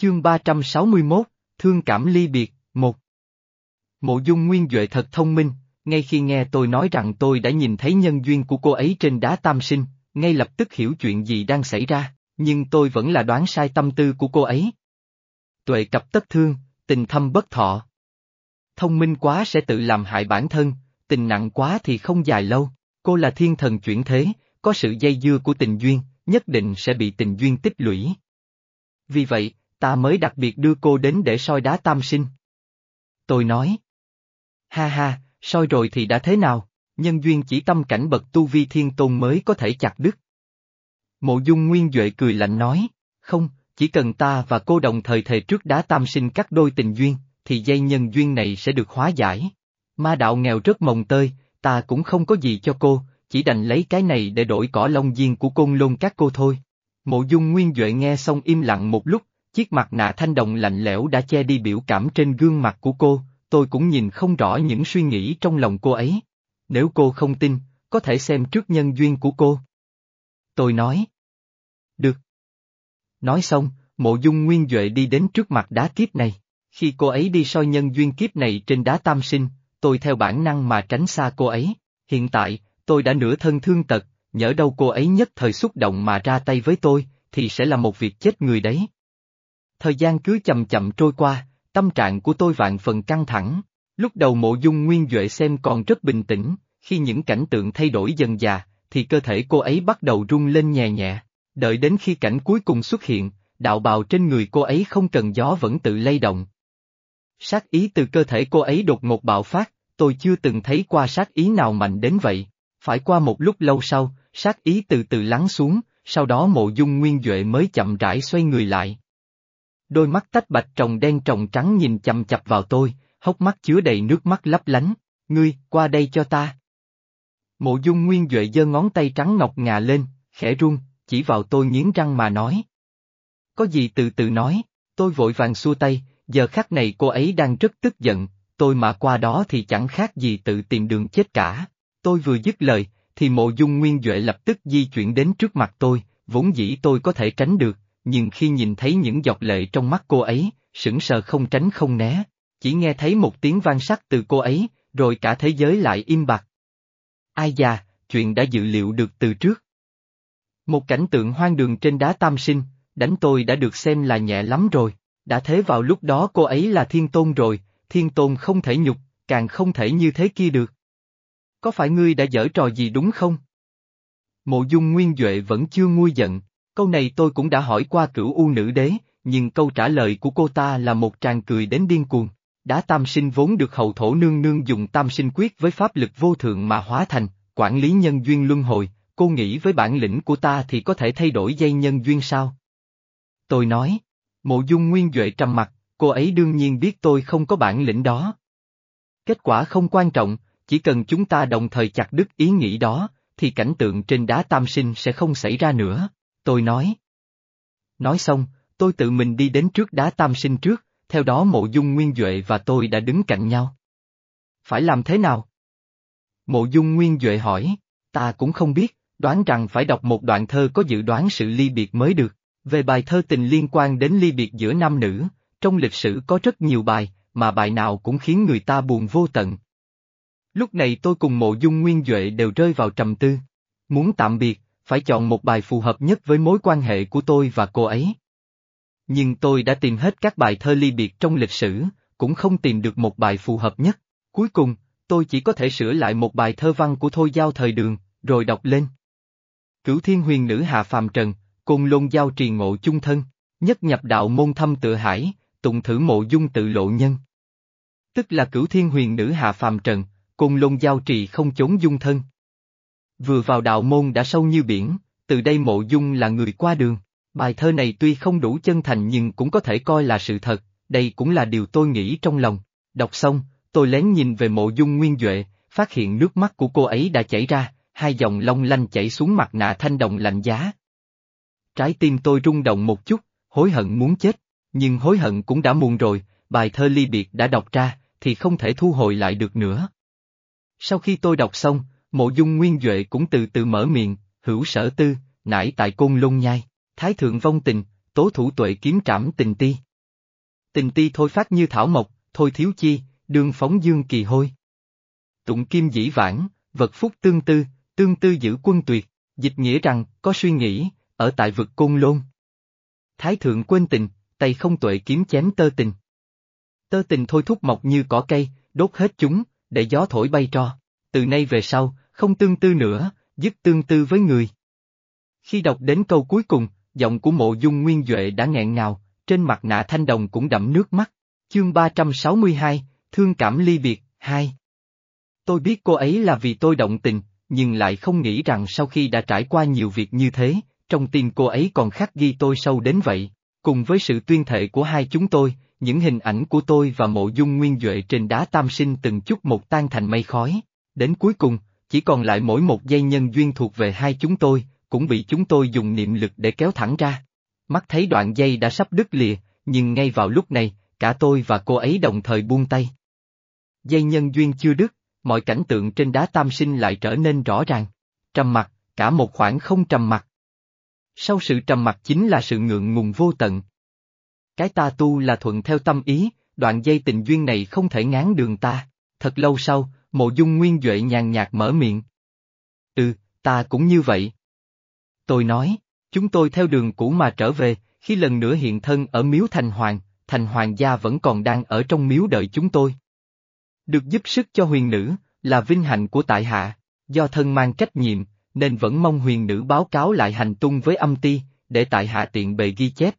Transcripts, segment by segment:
Chương 361, Thương cảm ly biệt, một. Mộ dung nguyên Duệ thật thông minh, ngay khi nghe tôi nói rằng tôi đã nhìn thấy nhân duyên của cô ấy trên đá tam sinh, ngay lập tức hiểu chuyện gì đang xảy ra, nhưng tôi vẫn là đoán sai tâm tư của cô ấy. Tuệ cập tất thương, tình thâm bất thọ. Thông minh quá sẽ tự làm hại bản thân, tình nặng quá thì không dài lâu, cô là thiên thần chuyển thế, có sự dây dưa của tình duyên, nhất định sẽ bị tình duyên tích lũy. Vì vậy, ta mới đặc biệt đưa cô đến để soi đá tam sinh. Tôi nói. Ha ha, soi rồi thì đã thế nào, nhân duyên chỉ tâm cảnh bậc tu vi thiên tôn mới có thể chặt đứt. Mộ dung nguyên Duệ cười lạnh nói, không, chỉ cần ta và cô đồng thời thề trước đá tam sinh các đôi tình duyên, thì dây nhân duyên này sẽ được hóa giải. Ma đạo nghèo rất mồng tơi, ta cũng không có gì cho cô, chỉ đành lấy cái này để đổi cỏ lông diên của côn lôn các cô thôi. Mộ dung nguyên Duệ nghe xong im lặng một lúc, chiếc mặt nạ thanh đồng lạnh lẽo đã che đi biểu cảm trên gương mặt của cô, tôi cũng nhìn không rõ những suy nghĩ trong lòng cô ấy. Nếu cô không tin, có thể xem trước nhân duyên của cô. Tôi nói. Được. Nói xong, mộ dung nguyên Duệ đi đến trước mặt đá kiếp này. Khi cô ấy đi soi nhân duyên kiếp này trên đá tam sinh, tôi theo bản năng mà tránh xa cô ấy. Hiện tại, tôi đã nửa thân thương tật, nhỡ đâu cô ấy nhất thời xúc động mà ra tay với tôi, thì sẽ là một việc chết người đấy. Thời gian cứ chậm chậm trôi qua, tâm trạng của tôi vạn phần căng thẳng. Lúc đầu mộ dung nguyên Duệ xem còn rất bình tĩnh, khi những cảnh tượng thay đổi dần già, thì cơ thể cô ấy bắt đầu rung lên nhẹ nhẹ. Đợi đến khi cảnh cuối cùng xuất hiện, đạo bào trên người cô ấy không cần gió vẫn tự lay động. Sát ý từ cơ thể cô ấy đột ngột bạo phát, tôi chưa từng thấy qua sát ý nào mạnh đến vậy. Phải qua một lúc lâu sau, sát ý từ từ lắng xuống, sau đó mộ dung nguyên Duệ mới chậm rãi xoay người lại. Đôi mắt tách bạch trồng đen trồng trắng nhìn chầm chập vào tôi, hốc mắt chứa đầy nước mắt lấp lánh, ngươi, qua đây cho ta. Mộ dung nguyên Duệ giơ ngón tay trắng ngọc ngà lên, khẽ run, chỉ vào tôi nghiến răng mà nói. Có gì từ từ nói, tôi vội vàng xua tay, giờ khắc này cô ấy đang rất tức giận, tôi mà qua đó thì chẳng khác gì tự tìm đường chết cả. Tôi vừa dứt lời, thì mộ dung nguyên Duệ lập tức di chuyển đến trước mặt tôi, vốn dĩ tôi có thể tránh được, nhưng khi nhìn thấy những giọt lệ trong mắt cô ấy, sững sờ không tránh không né, chỉ nghe thấy một tiếng vang sắc từ cô ấy, rồi cả thế giới lại im bặt. Ai già, chuyện đã dự liệu được từ trước. Một cảnh tượng hoang đường trên đá tam sinh, đánh tôi đã được xem là nhẹ lắm rồi, đã thế vào lúc đó cô ấy là thiên tôn rồi, thiên tôn không thể nhục, càng không thể như thế kia được. Có phải ngươi đã dở trò gì đúng không? Mộ dung nguyên Duệ vẫn chưa nguôi giận, câu này tôi cũng đã hỏi qua cửu u nữ đế, nhưng câu trả lời của cô ta là một tràng cười đến điên cuồng. Đá tam sinh vốn được hậu thổ nương nương dùng tam sinh quyết với pháp lực vô thượng mà hóa thành, quản lý nhân duyên luân hồi, cô nghĩ với bản lĩnh của ta thì có thể thay đổi dây nhân duyên sao? Tôi nói, mộ dung nguyên Duệ trầm mặt, cô ấy đương nhiên biết tôi không có bản lĩnh đó. Kết quả không quan trọng, chỉ cần chúng ta đồng thời chặt đứt ý nghĩ đó, thì cảnh tượng trên đá tam sinh sẽ không xảy ra nữa, tôi nói. Nói xong, tôi tự mình đi đến trước đá tam sinh trước, theo đó mộ dung nguyên Duệ và tôi đã đứng cạnh nhau. Phải làm thế nào? Mộ dung nguyên Duệ hỏi, ta cũng không biết, đoán rằng phải đọc một đoạn thơ có dự đoán sự ly biệt mới được. Về bài thơ tình liên quan đến ly biệt giữa nam nữ, trong lịch sử có rất nhiều bài, mà bài nào cũng khiến người ta buồn vô tận. Lúc này tôi cùng mộ dung nguyên Duệ đều rơi vào trầm tư. Muốn tạm biệt, phải chọn một bài phù hợp nhất với mối quan hệ của tôi và cô ấy. Nhưng tôi đã tìm hết các bài thơ ly biệt trong lịch sử, cũng không tìm được một bài phù hợp nhất. Cuối cùng, tôi chỉ có thể sửa lại một bài thơ văn của Thôi Giao thời đường, rồi đọc lên. Cửu thiên huyền nữ hạ phàm trần, cùng lôn giao trì ngộ chung thân, nhất nhập đạo môn thâm tự hải, tụng thử mộ dung tự lộ nhân. Tức là cửu thiên huyền nữ hạ phàm trần, cùng lôn giao trì không chốn dung thân. Vừa vào đạo môn đã sâu như biển, từ đây mộ dung là người qua đường. Bài thơ này tuy không đủ chân thành nhưng cũng có thể coi là sự thật, đây cũng là điều tôi nghĩ trong lòng. Đọc xong, tôi lén nhìn về mộ dung nguyên Duệ, phát hiện nước mắt của cô ấy đã chảy ra, hai dòng long lanh chảy xuống mặt nạ thanh đồng lạnh giá. Trái tim tôi rung động một chút, hối hận muốn chết, nhưng hối hận cũng đã muộn rồi, bài thơ ly biệt đã đọc ra, thì không thể thu hồi lại được nữa. Sau khi tôi đọc xong, mộ dung nguyên Duệ cũng từ từ mở miệng, hữu sở tư, nải tại côn lôn nhai, thái thượng vong tình, tố thủ tuệ kiếm trảm tình ti, Tình ti thôi phát như thảo mộc, thôi thiếu chi, đương phóng dương kỳ hôi. Tụng kim dĩ vãng, vật phúc tương tư, tương tư giữ quân tuyệt, dịch nghĩa rằng, có suy nghĩ, ở tại vực côn lôn. Thái thượng quên tình, tay không tuệ kiếm chém tơ tình. Tơ tình thôi thúc mọc như cỏ cây, đốt hết chúng, để gió thổi bay tro. Từ nay về sau, không tương tư nữa, dứt tương tư với người. Khi đọc đến câu cuối cùng, giọng của mộ dung nguyên Duệ đã nghẹn ngào, trên mặt nạ thanh đồng cũng đẫm nước mắt. Chương 362, Thương cảm ly biệt, 2 Tôi biết cô ấy là vì tôi động tình, nhưng lại không nghĩ rằng sau khi đã trải qua nhiều việc như thế, trong tim cô ấy còn khắc ghi tôi sâu đến vậy. Cùng với sự tuyên thệ của hai chúng tôi, những hình ảnh của tôi và mộ dung nguyên Duệ trên đá tam sinh từng chút một tan thành mây khói. Đến cuối cùng, chỉ còn lại mỗi một dây nhân duyên thuộc về hai chúng tôi, cũng bị chúng tôi dùng niệm lực để kéo thẳng ra. Mắt thấy đoạn dây đã sắp đứt lìa, nhưng ngay vào lúc này, cả tôi và cô ấy đồng thời buông tay. Dây nhân duyên chưa đứt, mọi cảnh tượng trên đá tam sinh lại trở nên rõ ràng. Trầm mặt, cả một khoảng không trầm mặt. Sau sự trầm mặt chính là sự ngượng ngùng vô tận. Cái ta tu là thuận theo tâm ý, đoạn dây tình duyên này không thể ngán đường ta. Thật lâu sau, mộ dung nguyên Duệ nhàn nhạt mở miệng. Ừ, ta cũng như vậy. Tôi nói, chúng tôi theo đường cũ mà trở về, khi lần nữa hiện thân ở miếu thành hoàng, thành hoàng gia vẫn còn đang ở trong miếu đợi chúng tôi. Được giúp sức cho huyền nữ, là vinh hạnh của tại hạ, do thân mang trách nhiệm, nên vẫn mong huyền nữ báo cáo lại hành tung với âm ti, để tại hạ tiện bề ghi chép.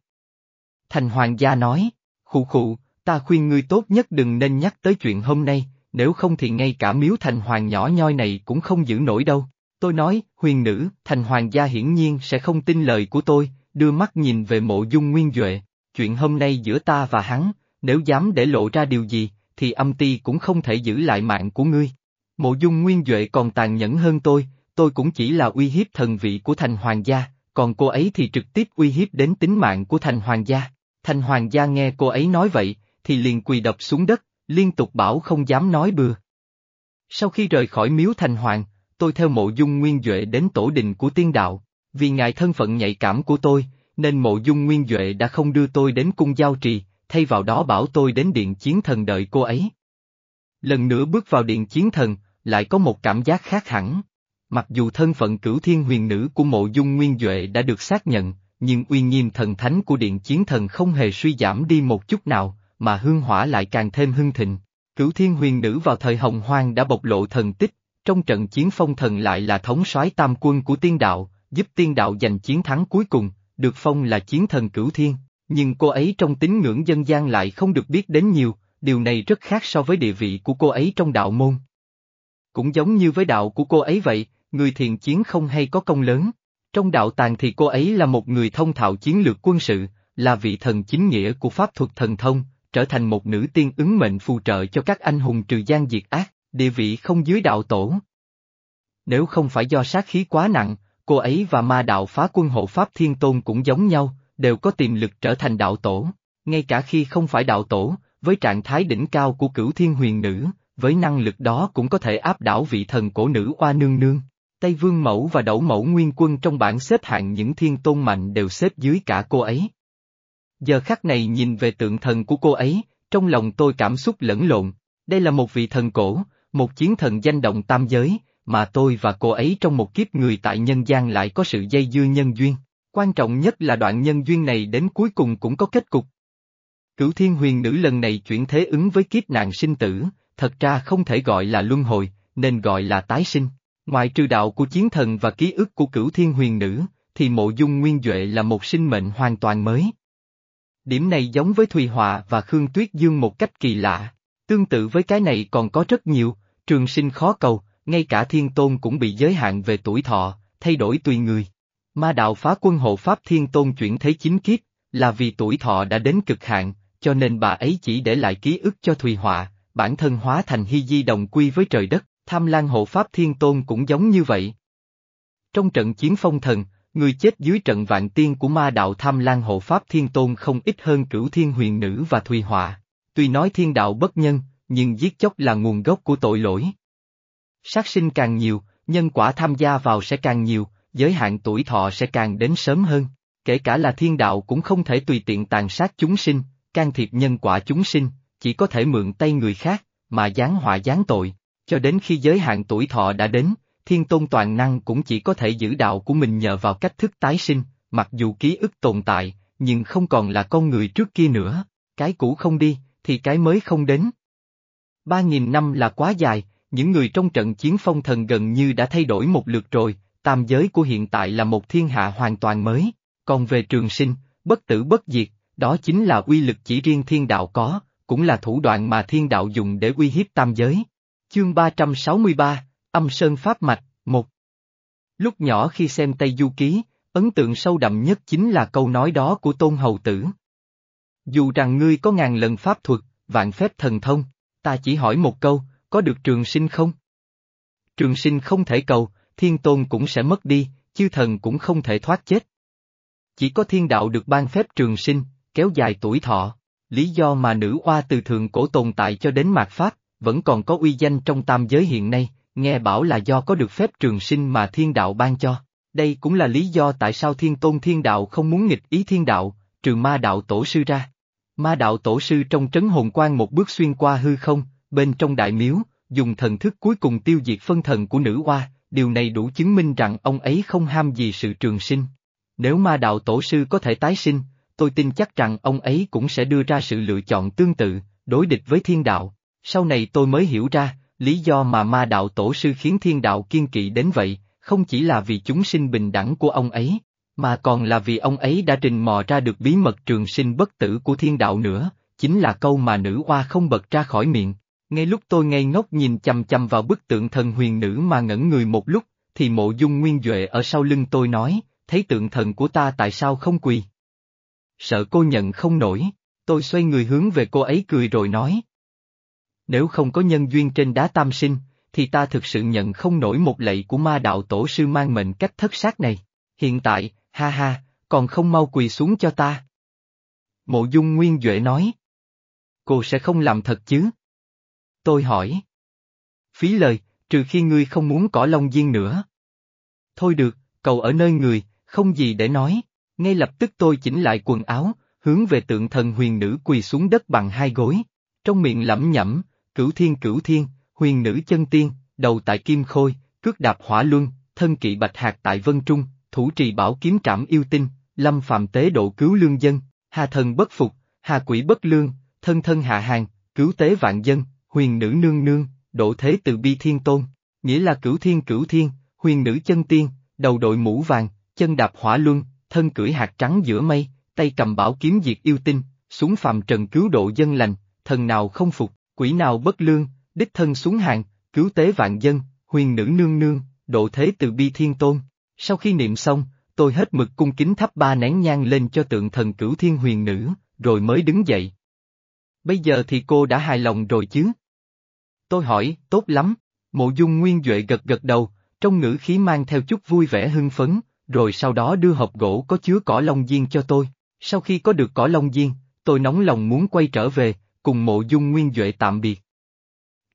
Thành hoàng gia nói, khụ khụ, ta khuyên ngươi tốt nhất đừng nên nhắc tới chuyện hôm nay, nếu không thì ngay cả miếu thành hoàng nhỏ nhoi này cũng không giữ nổi đâu. Tôi nói, huyền nữ, thành hoàng gia hiển nhiên sẽ không tin lời của tôi, đưa mắt nhìn về mộ dung nguyên Duệ. Chuyện hôm nay giữa ta và hắn, nếu dám để lộ ra điều gì, thì âm ti cũng không thể giữ lại mạng của ngươi. Mộ dung nguyên Duệ còn tàn nhẫn hơn tôi, tôi cũng chỉ là uy hiếp thần vị của thành hoàng gia, còn cô ấy thì trực tiếp uy hiếp đến tính mạng của thành hoàng gia. Thành hoàng gia nghe cô ấy nói vậy, thì liền quỳ đập xuống đất, liên tục bảo không dám nói bừa. Sau khi rời khỏi miếu thành hoàng, tôi theo mộ dung nguyên Duệ đến tổ đình của tiên đạo, vì ngài thân phận nhạy cảm của tôi, nên mộ dung nguyên Duệ đã không đưa tôi đến cung giao trì, thay vào đó bảo tôi đến điện chiến thần đợi cô ấy. Lần nữa bước vào điện chiến thần, lại có một cảm giác khác hẳn. Mặc dù thân phận cửu thiên huyền nữ của mộ dung nguyên Duệ đã được xác nhận, nhưng uy nghiêm thần thánh của điện chiến thần không hề suy giảm đi một chút nào, mà hương hỏa lại càng thêm hưng thịnh. Cửu thiên huyền nữ vào thời hồng hoang đã bộc lộ thần tích, trong trận chiến phong thần lại là thống soái tam quân của tiên đạo, giúp tiên đạo giành chiến thắng cuối cùng, được phong là chiến thần cửu thiên, nhưng cô ấy trong tín ngưỡng dân gian lại không được biết đến nhiều, điều này rất khác so với địa vị của cô ấy trong đạo môn. Cũng giống như với đạo của cô ấy vậy, người thiền chiến không hay có công lớn. Trong đạo tàng thì cô ấy là một người thông thạo chiến lược quân sự, là vị thần chính nghĩa của pháp thuật thần thông, trở thành một nữ tiên ứng mệnh phù trợ cho các anh hùng trừ gian diệt ác, địa vị không dưới đạo tổ. Nếu không phải do sát khí quá nặng, cô ấy và ma đạo phá quân hộ Pháp Thiên Tôn cũng giống nhau, đều có tiềm lực trở thành đạo tổ, ngay cả khi không phải đạo tổ, với trạng thái đỉnh cao của cửu thiên huyền nữ, với năng lực đó cũng có thể áp đảo vị thần cổ nữ oa nương nương. Tây Vương Mẫu và Đẩu Mẫu Nguyên Quân trong bảng xếp hạng những thiên tôn mạnh đều xếp dưới cả cô ấy. Giờ khắc này nhìn về tượng thần của cô ấy, trong lòng tôi cảm xúc lẫn lộn, đây là một vị thần cổ, một chiến thần danh động tam giới, mà tôi và cô ấy trong một kiếp người tại nhân gian lại có sự dây dưa nhân duyên. Quan trọng nhất là đoạn nhân duyên này đến cuối cùng cũng có kết cục. Cửu thiên huyền nữ lần này chuyển thế ứng với kiếp nạn sinh tử, thật ra không thể gọi là luân hồi, nên gọi là tái sinh. Ngoài trừ đạo của chiến thần và ký ức của cửu thiên huyền nữ, thì mộ dung nguyên Duệ là một sinh mệnh hoàn toàn mới. Điểm này giống với Thùy Họa và Khương Tuyết Dương một cách kỳ lạ. Tương tự với cái này còn có rất nhiều, trường sinh khó cầu, ngay cả thiên tôn cũng bị giới hạn về tuổi thọ, thay đổi tùy người. Ma đạo phá quân hộ Pháp thiên tôn chuyển thế chính kiếp, là vì tuổi thọ đã đến cực hạn, cho nên bà ấy chỉ để lại ký ức cho Thùy Họa, bản thân hóa thành hy di đồng quy với trời đất, tham lan hộ Pháp thiên tôn cũng giống như vậy. Trong trận chiến phong thần, người chết dưới trận vạn tiên của ma đạo tham lan hộ Pháp thiên tôn không ít hơn cửu thiên huyền nữ và Thùy Họa. Tuy nói thiên đạo bất nhân, nhưng giết chóc là nguồn gốc của tội lỗi. Sát sinh càng nhiều, nhân quả tham gia vào sẽ càng nhiều, giới hạn tuổi thọ sẽ càng đến sớm hơn. Kể cả là thiên đạo cũng không thể tùy tiện tàn sát chúng sinh, can thiệp nhân quả chúng sinh, chỉ có thể mượn tay người khác, mà giáng họa giáng tội, cho đến khi giới hạn tuổi thọ đã đến, thiên tôn toàn năng cũng chỉ có thể giữ đạo của mình nhờ vào cách thức tái sinh, mặc dù ký ức tồn tại, nhưng không còn là con người trước kia nữa, cái cũ không đi, thì cái mới không đến. Ba nghìn năm là quá dài, những người trong trận chiến phong thần gần như đã thay đổi một lượt rồi, tam giới của hiện tại là một thiên hạ hoàn toàn mới, còn về trường sinh, bất tử bất diệt, đó chính là uy lực chỉ riêng thiên đạo có, cũng là thủ đoạn mà thiên đạo dùng để uy hiếp tam giới. Chương 363, Âm Sơn Pháp Mạch, 1 Lúc nhỏ khi xem Tây Du Ký, ấn tượng sâu đậm nhất chính là câu nói đó của Tôn Hầu Tử. Dù rằng ngươi có ngàn lần pháp thuật, vạn phép thần thông, ta chỉ hỏi một câu, có được trường sinh không? Trường sinh không thể cầu, thiên tôn cũng sẽ mất đi, chư thần cũng không thể thoát chết. Chỉ có thiên đạo được ban phép trường sinh, kéo dài tuổi thọ, lý do mà nữ oa từ thường cổ tồn tại cho đến mạt Pháp, vẫn còn có uy danh trong tam giới hiện nay, nghe bảo là do có được phép trường sinh mà thiên đạo ban cho. Đây cũng là lý do tại sao thiên tôn thiên đạo không muốn nghịch ý thiên đạo, trừ ma đạo tổ sư ra. Ma đạo tổ sư trong trấn hồn quan một bước xuyên qua hư không, bên trong đại miếu, dùng thần thức cuối cùng tiêu diệt phân thần của nữ hoa. điều này đủ chứng minh rằng ông ấy không ham gì sự trường sinh. Nếu ma đạo tổ sư có thể tái sinh, tôi tin chắc rằng ông ấy cũng sẽ đưa ra sự lựa chọn tương tự, đối địch với thiên đạo. Sau này tôi mới hiểu ra, lý do mà ma đạo tổ sư khiến thiên đạo kiên kỵ đến vậy, không chỉ là vì chúng sinh bình đẳng của ông ấy, mà còn là vì ông ấy đã trình mò ra được bí mật trường sinh bất tử của thiên đạo nữa, chính là câu mà nữ oa không bật ra khỏi miệng. Ngay lúc tôi ngây ngốc nhìn chầm chầm vào bức tượng thần huyền nữ mà ngẩn người một lúc, thì mộ dung nguyên Duệ ở sau lưng tôi nói, thấy tượng thần của ta tại sao không quỳ? Sợ cô nhận không nổi, tôi xoay người hướng về cô ấy cười rồi nói. Nếu không có nhân duyên trên đá tam sinh, thì ta thực sự nhận không nổi một lệ của ma đạo tổ sư mang mệnh cách thất sát này. Hiện tại, ha ha, còn không mau quỳ xuống cho ta. Mộ dung nguyên Duệ nói. Cô sẽ không làm thật chứ? Tôi hỏi. Phí lời, trừ khi ngươi không muốn cỏ lông diên nữa. Thôi được, cầu ở nơi người, không gì để nói. Ngay lập tức tôi chỉnh lại quần áo, hướng về tượng thần huyền nữ quỳ xuống đất bằng hai gối. Trong miệng lẩm nhẩm, cửu thiên cửu thiên, huyền nữ chân tiên, đầu tại kim khôi, cước đạp hỏa luân, thân kỵ bạch hạt tại vân trung, thủ trì bảo kiếm trảm yêu tinh, lâm phạm tế độ cứu lương dân, hà thần bất phục, hà quỷ bất lương, thân thân hạ hàng, cứu tế vạn dân, huyền nữ nương nương, độ thế từ bi thiên tôn, nghĩa là cửu thiên cửu thiên, huyền nữ chân tiên, đầu đội mũ vàng, chân đạp hỏa luân, thân cưỡi hạt trắng giữa mây, tay cầm bảo kiếm diệt yêu tinh, xuống phàm trần cứu độ dân lành, thần nào không phục, quỷ nào bất lương, đích thân xuống hàng, cứu tế vạn dân, huyền nữ nương nương, độ thế từ bi thiên tôn. Sau khi niệm xong, tôi hết mực cung kính thắp ba nén nhang lên cho tượng thần cửu thiên huyền nữ, rồi mới đứng dậy. Bây giờ thì cô đã hài lòng rồi chứ? Tôi hỏi, tốt lắm. Mộ dung nguyên Duệ gật gật đầu, trong ngữ khí mang theo chút vui vẻ hưng phấn, rồi sau đó đưa hộp gỗ có chứa cỏ long diên cho tôi. Sau khi có được cỏ long diên, tôi nóng lòng muốn quay trở về, cùng mộ dung nguyên Duệ tạm biệt.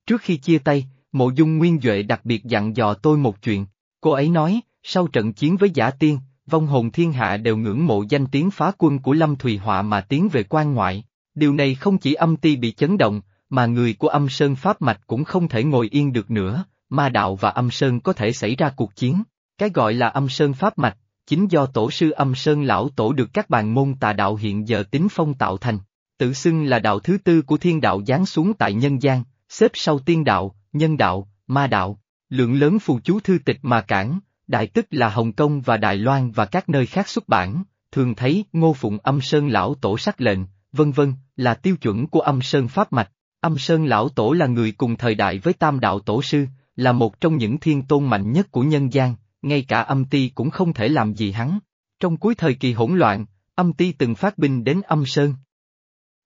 Trước khi chia tay, mộ dung nguyên Duệ đặc biệt dặn dò tôi một chuyện. Cô ấy nói, sau trận chiến với giả tiên, vong hồn thiên hạ đều ngưỡng mộ danh tiếng phá quân của Lâm Thùy Họa mà tiến về quan ngoại. Điều này không chỉ âm ti bị chấn động, mà người của âm sơn pháp mạch cũng không thể ngồi yên được nữa, ma đạo và âm sơn có thể xảy ra cuộc chiến. Cái gọi là âm sơn pháp mạch, chính do tổ sư âm sơn lão tổ được các bàn môn tà đạo hiện giờ tính phong tạo thành. Tự xưng là đạo thứ tư của thiên đạo giáng xuống tại nhân gian, xếp sau tiên đạo, nhân đạo, ma đạo, lượng lớn phù chú thư tịch mà cản, đại tức là Hồng Kông và Đài Loan và các nơi khác xuất bản, thường thấy ngô phụng âm sơn lão tổ sắc lệnh, vân vân, là tiêu chuẩn của âm sơn pháp mạch. Âm Sơn Lão Tổ là người cùng thời đại với Tam Đạo Tổ Sư, là một trong những thiên tôn mạnh nhất của nhân gian, ngay cả âm ti cũng không thể làm gì hắn. Trong cuối thời kỳ hỗn loạn, âm ti từng phát binh đến âm Sơn.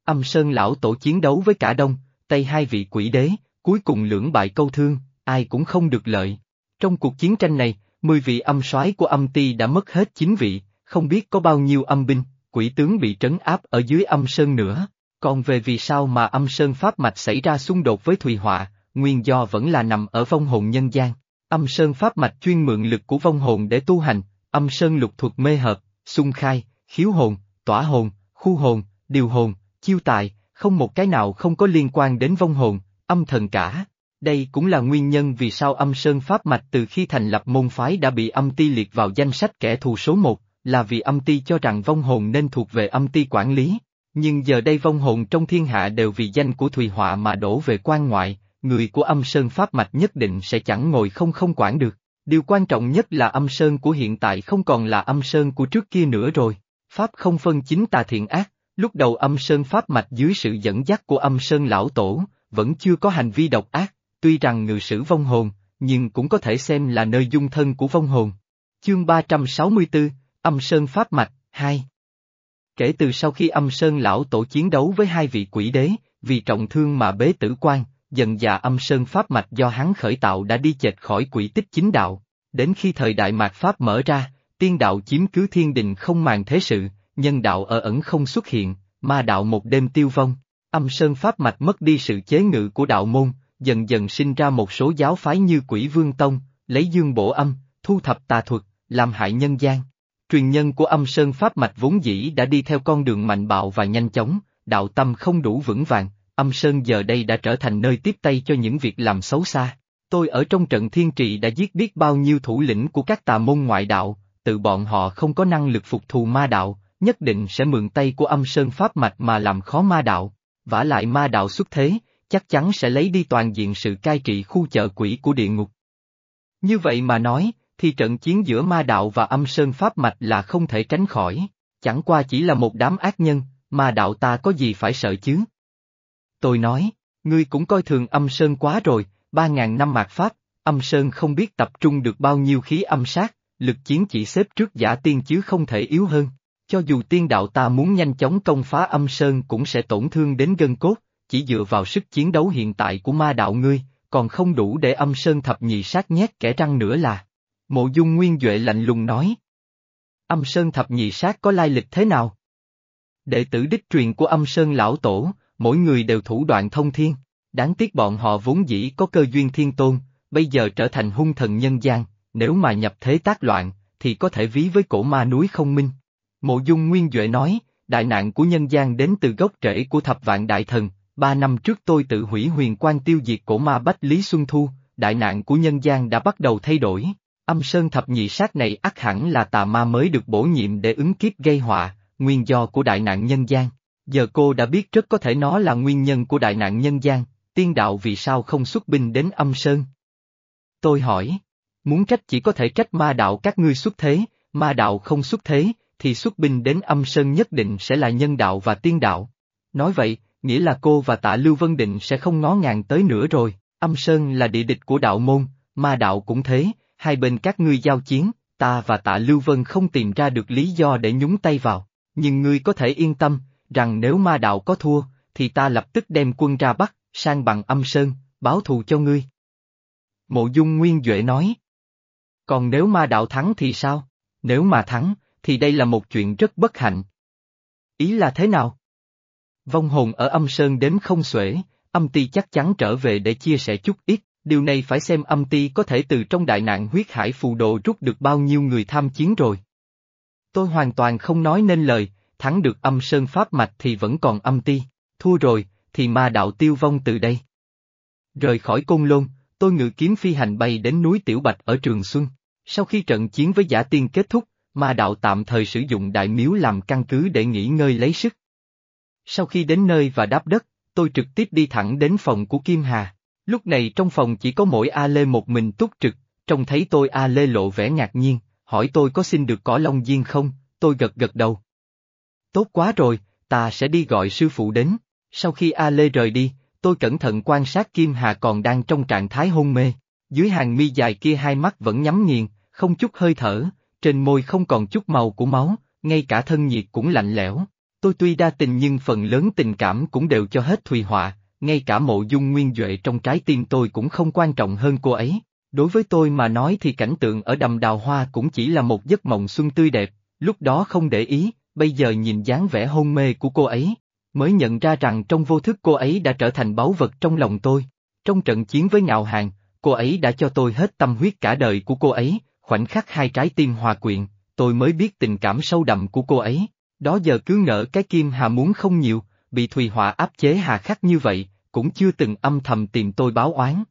Âm Sơn Lão Tổ chiến đấu với cả đông, tây hai vị quỷ đế, cuối cùng lưỡng bại câu thương, ai cũng không được lợi. Trong cuộc chiến tranh này, mười vị âm soái của âm ti đã mất hết chín vị, không biết có bao nhiêu âm binh, quỷ tướng bị trấn áp ở dưới âm Sơn nữa. Còn về vì sao mà âm sơn pháp mạch xảy ra xung đột với Thùy Họa, nguyên do vẫn là nằm ở vong hồn nhân gian. Âm sơn pháp mạch chuyên mượn lực của vong hồn để tu hành, âm sơn lục thuật mê hợp, xung khai, khiếu hồn, tỏa hồn, khu hồn, điều hồn, chiêu tài, không một cái nào không có liên quan đến vong hồn, âm thần cả. Đây cũng là nguyên nhân vì sao âm sơn pháp mạch từ khi thành lập môn phái đã bị âm ti liệt vào danh sách kẻ thù số một, là vì âm ti cho rằng vong hồn nên thuộc về âm ti quản lý. Nhưng giờ đây vong hồn trong thiên hạ đều vì danh của Thùy Họa mà đổ về quan ngoại, người của âm sơn pháp mạch nhất định sẽ chẳng ngồi không không quản được. Điều quan trọng nhất là âm sơn của hiện tại không còn là âm sơn của trước kia nữa rồi. Pháp không phân chính tà thiện ác, lúc đầu âm sơn pháp mạch dưới sự dẫn dắt của âm sơn lão tổ, vẫn chưa có hành vi độc ác, tuy rằng ngự sử vong hồn, nhưng cũng có thể xem là nơi dung thân của vong hồn. Chương 364, Âm Sơn Pháp Mạch, 2 Kể từ sau khi âm Sơn lão tổ chiến đấu với hai vị quỷ đế, vì trọng thương mà bế tử quan, dần già âm Sơn Pháp Mạch do hắn khởi tạo đã đi chệch khỏi quỷ tích chính đạo. Đến khi thời đại mạt Pháp mở ra, tiên đạo chiếm cứ thiên đình không màng thế sự, nhân đạo ở ẩn không xuất hiện, ma đạo một đêm tiêu vong. Âm Sơn Pháp Mạch mất đi sự chế ngự của đạo môn, dần dần sinh ra một số giáo phái như quỷ vương tông, lấy dương bổ âm, thu thập tà thuật, làm hại nhân gian. Truyền nhân của âm Sơn Pháp Mạch vốn dĩ đã đi theo con đường mạnh bạo và nhanh chóng, đạo tâm không đủ vững vàng, âm Sơn giờ đây đã trở thành nơi tiếp tay cho những việc làm xấu xa. Tôi ở trong trận thiên trị đã giết biết bao nhiêu thủ lĩnh của các tà môn ngoại đạo, tự bọn họ không có năng lực phục thù ma đạo, nhất định sẽ mượn tay của âm Sơn Pháp Mạch mà làm khó ma đạo. vả lại ma đạo xuất thế, chắc chắn sẽ lấy đi toàn diện sự cai trị khu chợ quỷ của địa ngục. Như vậy mà nói, thì trận chiến giữa ma đạo và âm sơn pháp mạch là không thể tránh khỏi, chẳng qua chỉ là một đám ác nhân, ma đạo ta có gì phải sợ chứ? Tôi nói, ngươi cũng coi thường âm sơn quá rồi, ba ngàn năm mạt pháp, âm sơn không biết tập trung được bao nhiêu khí âm sát, lực chiến chỉ xếp trước giả tiên chứ không thể yếu hơn. Cho dù tiên đạo ta muốn nhanh chóng công phá âm sơn cũng sẽ tổn thương đến gân cốt, chỉ dựa vào sức chiến đấu hiện tại của ma đạo ngươi, còn không đủ để âm sơn thập nhị sát nhét kẻ răng nữa là. Mộ dung nguyên Duệ lạnh lùng nói. Âm sơn thập nhị sát có lai lịch thế nào? Đệ tử đích truyền của âm sơn lão tổ, mỗi người đều thủ đoạn thông thiên, đáng tiếc bọn họ vốn dĩ có cơ duyên thiên tôn, bây giờ trở thành hung thần nhân gian, nếu mà nhập thế tác loạn, thì có thể ví với cổ ma núi không minh. Mộ dung nguyên Duệ nói, đại nạn của nhân gian đến từ gốc rễ của thập vạn đại thần, ba năm trước tôi tự hủy huyền quan tiêu diệt cổ ma Bách Lý Xuân Thu, đại nạn của nhân gian đã bắt đầu thay đổi. Âm sơn thập nhị sát này ắt hẳn là tà ma mới được bổ nhiệm để ứng kiếp gây họa, nguyên do của đại nạn nhân gian. Giờ cô đã biết rất có thể nó là nguyên nhân của đại nạn nhân gian, tiên đạo vì sao không xuất binh đến âm sơn? Tôi hỏi, muốn trách chỉ có thể trách ma đạo các ngươi xuất thế, ma đạo không xuất thế, thì xuất binh đến âm sơn nhất định sẽ là nhân đạo và tiên đạo. Nói vậy, nghĩa là cô và tạ Lưu Vân Định sẽ không ngó ngàng tới nữa rồi, âm sơn là địa địch của đạo môn, ma đạo cũng thế, hai bên các ngươi giao chiến, ta và tạ Lưu Vân không tìm ra được lý do để nhúng tay vào, nhưng ngươi có thể yên tâm, rằng nếu ma đạo có thua, thì ta lập tức đem quân ra bắt, sang bằng âm sơn, báo thù cho ngươi. Mộ dung Nguyên Duệ nói. Còn nếu ma đạo thắng thì sao? Nếu mà thắng, thì đây là một chuyện rất bất hạnh. Ý là thế nào? Vong hồn ở âm sơn đếm không xuể, âm ti chắc chắn trở về để chia sẻ chút ít, điều này phải xem âm ti có thể từ trong đại nạn huyết hải phù độ rút được bao nhiêu người tham chiến rồi. Tôi hoàn toàn không nói nên lời, thắng được âm sơn pháp mạch thì vẫn còn âm ti, thua rồi, thì ma đạo tiêu vong từ đây. Rời khỏi côn lôn, tôi ngự kiếm phi hành bay đến núi Tiểu Bạch ở Trường Xuân. Sau khi trận chiến với giả tiên kết thúc, ma đạo tạm thời sử dụng đại miếu làm căn cứ để nghỉ ngơi lấy sức. Sau khi đến nơi và đáp đất, tôi trực tiếp đi thẳng đến phòng của Kim Hà. Lúc này trong phòng chỉ có mỗi A Lê một mình túc trực, trông thấy tôi A Lê lộ vẻ ngạc nhiên, hỏi tôi có xin được cỏ long diên không, tôi gật gật đầu. Tốt quá rồi, ta sẽ đi gọi sư phụ đến. Sau khi A Lê rời đi, tôi cẩn thận quan sát Kim Hà còn đang trong trạng thái hôn mê. Dưới hàng mi dài kia hai mắt vẫn nhắm nghiền, không chút hơi thở, trên môi không còn chút màu của máu, ngay cả thân nhiệt cũng lạnh lẽo. Tôi tuy đa tình nhưng phần lớn tình cảm cũng đều cho hết Thùy Họa, ngay cả mộ dung nguyên Duệ trong trái tim tôi cũng không quan trọng hơn cô ấy. Đối với tôi mà nói thì cảnh tượng ở đầm đào hoa cũng chỉ là một giấc mộng xuân tươi đẹp, lúc đó không để ý, bây giờ nhìn dáng vẻ hôn mê của cô ấy, mới nhận ra rằng trong vô thức cô ấy đã trở thành báu vật trong lòng tôi. Trong trận chiến với ngạo hàng, cô ấy đã cho tôi hết tâm huyết cả đời của cô ấy, khoảnh khắc hai trái tim hòa quyện, tôi mới biết tình cảm sâu đậm của cô ấy. Đó giờ cứ ngỡ cái kim hà muốn không nhiều, bị Thùy Họa áp chế hà khắc như vậy, cũng chưa từng âm thầm tìm tôi báo oán.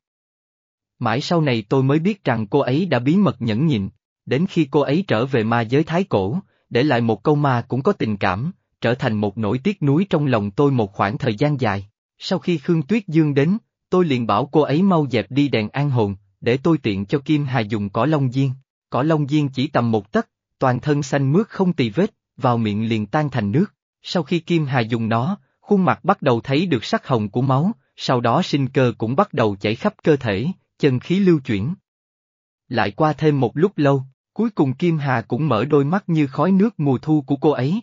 Mãi sau này tôi mới biết rằng cô ấy đã bí mật nhẫn nhịn, đến khi cô ấy trở về ma giới thái cổ, để lại một câu ma cũng có tình cảm, trở thành một nỗi tiếc nuối trong lòng tôi một khoảng thời gian dài. Sau khi Khương Tuyết Dương đến, tôi liền bảo cô ấy mau dẹp đi đèn an hồn, để tôi tiện cho Kim Hà dùng cỏ long diên. Cỏ long diên chỉ tầm một tấc, toàn thân xanh mướt không tì vết, vào miệng liền tan thành nước. Sau khi Kim Hà dùng nó, khuôn mặt bắt đầu thấy được sắc hồng của máu, sau đó sinh cơ cũng bắt đầu chảy khắp cơ thể, chân khí lưu chuyển. Lại qua thêm một lúc lâu, cuối cùng Kim Hà cũng mở đôi mắt như khói nước mùa thu của cô ấy.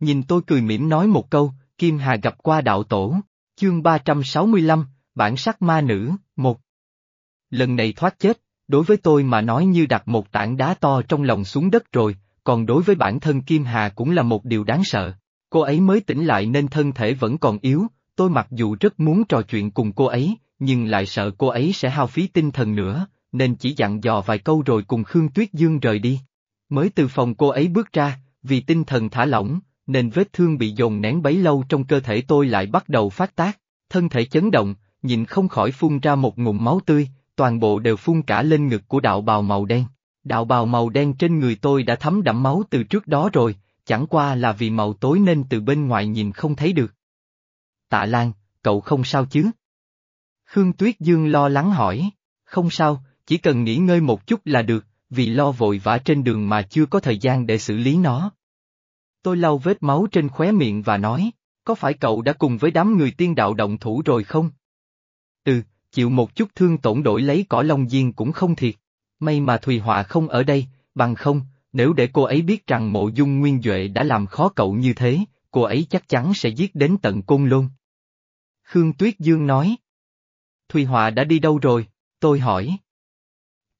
Nhìn tôi cười mỉm nói một câu, Kim Hà gặp qua đạo tổ, chương 365, bản sắc ma nữ, một. Lần này thoát chết, đối với tôi mà nói như đặt một tảng đá to trong lòng xuống đất rồi, còn đối với bản thân Kim Hà cũng là một điều đáng sợ. Cô ấy mới tỉnh lại nên thân thể vẫn còn yếu, tôi mặc dù rất muốn trò chuyện cùng cô ấy, nhưng lại sợ cô ấy sẽ hao phí tinh thần nữa, nên chỉ dặn dò vài câu rồi cùng Khương Tuyết Dương rời đi. Mới từ phòng cô ấy bước ra, vì tinh thần thả lỏng, nên vết thương bị dồn nén bấy lâu trong cơ thể tôi lại bắt đầu phát tác, thân thể chấn động, nhìn không khỏi phun ra một ngụm máu tươi, toàn bộ đều phun cả lên ngực của đạo bào màu đen. Đạo bào màu đen trên người tôi đã thấm đẫm máu từ trước đó rồi, chẳng qua là vì màu tối nên từ bên ngoài nhìn không thấy được. Tạ Lan, cậu không sao chứ? Khương Tuyết Dương lo lắng hỏi, không sao, chỉ cần nghỉ ngơi một chút là được, vì lo vội vã trên đường mà chưa có thời gian để xử lý nó. Tôi lau vết máu trên khóe miệng và nói, có phải cậu đã cùng với đám người tiên đạo động thủ rồi không? Ừ, chịu một chút thương tổn đổi lấy cỏ long diên cũng không thiệt. May mà Thùy Họa không ở đây, bằng không, nếu để cô ấy biết rằng mộ dung nguyên Duệ đã làm khó cậu như thế, cô ấy chắc chắn sẽ giết đến tận côn lôn. Khương Tuyết Dương nói. Thùy Họa đã đi đâu rồi? Tôi hỏi.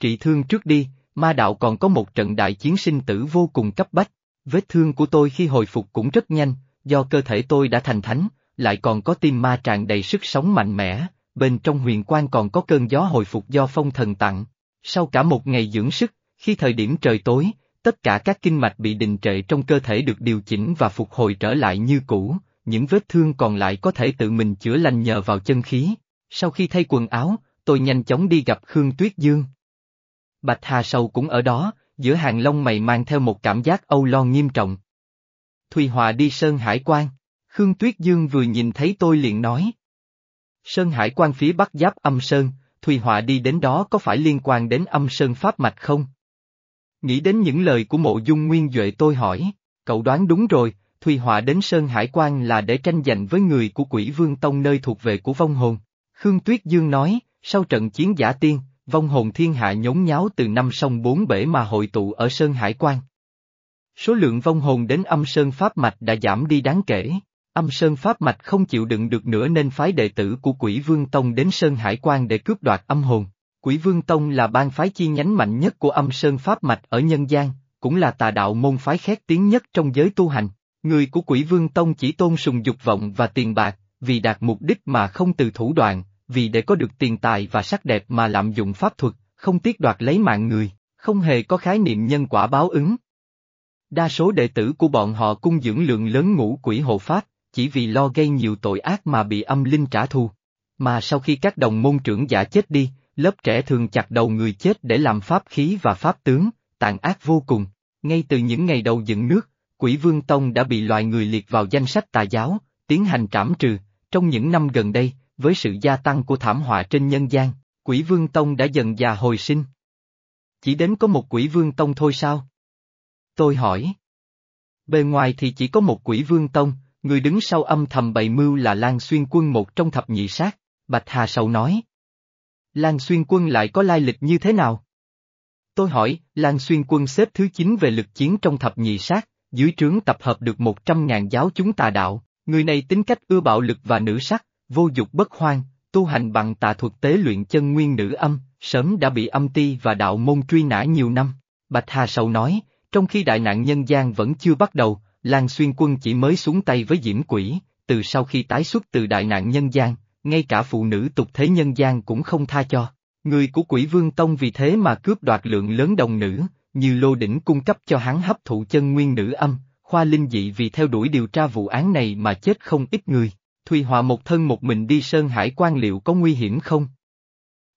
Trị thương trước đi, ma đạo còn có một trận đại chiến sinh tử vô cùng cấp bách, vết thương của tôi khi hồi phục cũng rất nhanh, do cơ thể tôi đã thành thánh, lại còn có tim ma tràn đầy sức sống mạnh mẽ, bên trong huyền quan còn có cơn gió hồi phục do phong thần tặng. Sau cả một ngày dưỡng sức, khi thời điểm trời tối, tất cả các kinh mạch bị đình trệ trong cơ thể được điều chỉnh và phục hồi trở lại như cũ, những vết thương còn lại có thể tự mình chữa lành nhờ vào chân khí. Sau khi thay quần áo, tôi nhanh chóng đi gặp Khương Tuyết Dương. Bạch Hà Sầu cũng ở đó, giữa hàng lông mày mang theo một cảm giác âu lo nghiêm trọng. Thùy Hòa đi Sơn Hải quan, Khương Tuyết Dương vừa nhìn thấy tôi liền nói. Sơn Hải quan phía bắc giáp âm Sơn, Thùy Họa đi đến đó có phải liên quan đến âm Sơn Pháp Mạch không? Nghĩ đến những lời của mộ dung nguyên Duệ tôi hỏi, cậu đoán đúng rồi, Thùy Họa đến Sơn Hải quan là để tranh giành với người của quỷ vương tông nơi thuộc về của vong hồn. Khương Tuyết Dương nói, sau trận chiến giả tiên, vong hồn thiên hạ nhốn nháo từ năm sông bốn bể mà hội tụ ở Sơn Hải quan. Số lượng vong hồn đến âm Sơn Pháp Mạch đã giảm đi đáng kể. Âm Sơn Pháp Mạch không chịu đựng được nữa nên phái đệ tử của Quỷ Vương Tông đến Sơn Hải Quan để cướp đoạt âm hồn. Quỷ Vương Tông là bang phái chi nhánh mạnh nhất của âm Sơn Pháp Mạch ở nhân gian, cũng là tà đạo môn phái khét tiếng nhất trong giới tu hành. Người của Quỷ Vương Tông chỉ tôn sùng dục vọng và tiền bạc, vì đạt mục đích mà không từ thủ đoạn, vì để có được tiền tài và sắc đẹp mà lạm dụng pháp thuật, không tiếc đoạt lấy mạng người, không hề có khái niệm nhân quả báo ứng. Đa số đệ tử của bọn họ cung dưỡng lượng lớn ngũ quỷ hộ pháp, chỉ vì lo gây nhiều tội ác mà bị âm linh trả thù. Mà sau khi các đồng môn trưởng giả chết đi, lớp trẻ thường chặt đầu người chết để làm pháp khí và pháp tướng, tàn ác vô cùng. Ngay từ những ngày đầu dựng nước, quỷ vương tông đã bị loài người liệt vào danh sách tà giáo, tiến hành trảm trừ. Trong những năm gần đây, với sự gia tăng của thảm họa trên nhân gian, quỷ vương tông đã dần già hồi sinh. Chỉ đến có một quỷ vương tông thôi sao? Tôi hỏi. Bề ngoài thì chỉ có một quỷ vương tông, Người đứng sau âm thầm bày mưu là Lan Xuyên Quân một trong thập nhị sát, Bạch Hà Sầu nói. Lan Xuyên Quân lại có lai lịch như thế nào? Tôi hỏi, Lan Xuyên Quân xếp thứ 9 về lực chiến trong thập nhị sát, dưới trướng tập hợp được 100.000 giáo chúng tà đạo, người này tính cách ưa bạo lực và nữ sắc, vô dục bất hoang, tu hành bằng tà thuật tế luyện chân nguyên nữ âm, sớm đã bị âm ti và đạo môn truy nã nhiều năm. Bạch Hà Sầu nói, trong khi đại nạn nhân gian vẫn chưa bắt đầu, Lan Xuyên Quân chỉ mới xuống tay với Diễm Quỷ, từ sau khi tái xuất từ đại nạn nhân gian, ngay cả phụ nữ tục thế nhân gian cũng không tha cho. Người của quỷ vương tông vì thế mà cướp đoạt lượng lớn đồng nữ, như lô đỉnh cung cấp cho hắn hấp thụ chân nguyên nữ âm, khoa linh dị vì theo đuổi điều tra vụ án này mà chết không ít người. Thùy Họa một thân một mình đi Sơn Hải quan liệu có nguy hiểm không?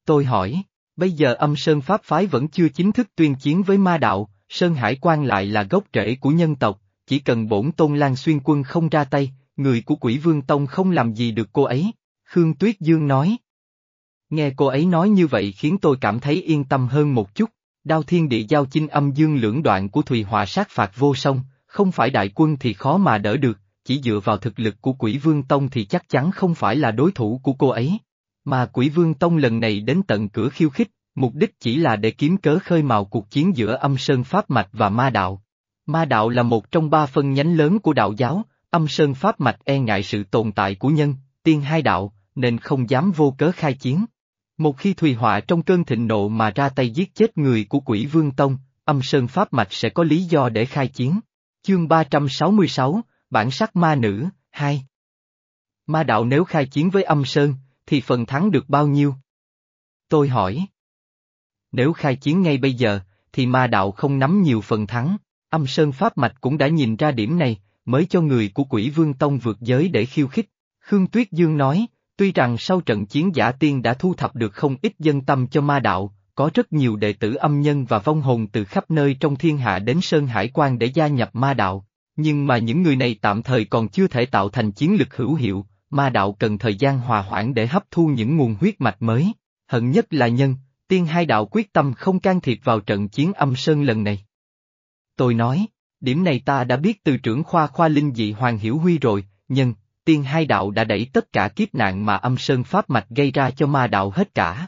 Tôi hỏi, bây giờ âm Sơn Pháp phái vẫn chưa chính thức tuyên chiến với ma đạo, Sơn Hải quan lại là gốc rễ của nhân tộc, chỉ cần bổn tôn lan xuyên quân không ra tay, người của quỷ vương tông không làm gì được cô ấy, Khương Tuyết Dương nói. Nghe cô ấy nói như vậy khiến tôi cảm thấy yên tâm hơn một chút, đao thiên địa giao chinh âm dương lưỡng đoạn của Thùy Họa sát phạt vô song, không phải đại quân thì khó mà đỡ được, chỉ dựa vào thực lực của quỷ vương tông thì chắc chắn không phải là đối thủ của cô ấy. Mà quỷ vương tông lần này đến tận cửa khiêu khích, mục đích chỉ là để kiếm cớ khơi mào cuộc chiến giữa âm sơn pháp mạch và ma đạo. Ma đạo là một trong ba phân nhánh lớn của đạo giáo, âm sơn pháp mạch e ngại sự tồn tại của nhân, tiên hai đạo, nên không dám vô cớ khai chiến. Một khi Thùy Họa trong cơn thịnh nộ mà ra tay giết chết người của quỷ vương tông, âm sơn pháp mạch sẽ có lý do để khai chiến. Chương 366, Bản sắc ma nữ, 2 Ma đạo nếu khai chiến với âm sơn, thì phần thắng được bao nhiêu? Tôi hỏi. Nếu khai chiến ngay bây giờ, thì ma đạo không nắm nhiều phần thắng, âm sơn pháp mạch cũng đã nhìn ra điểm này, mới cho người của quỷ vương tông vượt giới để khiêu khích. Khương Tuyết Dương nói, tuy rằng sau trận chiến giả tiên đã thu thập được không ít dân tâm cho ma đạo, có rất nhiều đệ tử âm nhân và vong hồn từ khắp nơi trong thiên hạ đến Sơn Hải quan để gia nhập ma đạo, nhưng mà những người này tạm thời còn chưa thể tạo thành chiến lực hữu hiệu, ma đạo cần thời gian hòa hoãn để hấp thu những nguồn huyết mạch mới, hận nhất là nhân, tiên hai đạo quyết tâm không can thiệp vào trận chiến âm sơn lần này. Tôi nói, điểm này ta đã biết từ trưởng khoa khoa linh dị Hoàng Hiểu Huy rồi, nhân, tiên hai đạo đã đẩy tất cả kiếp nạn mà âm sơn pháp mạch gây ra cho ma đạo hết cả.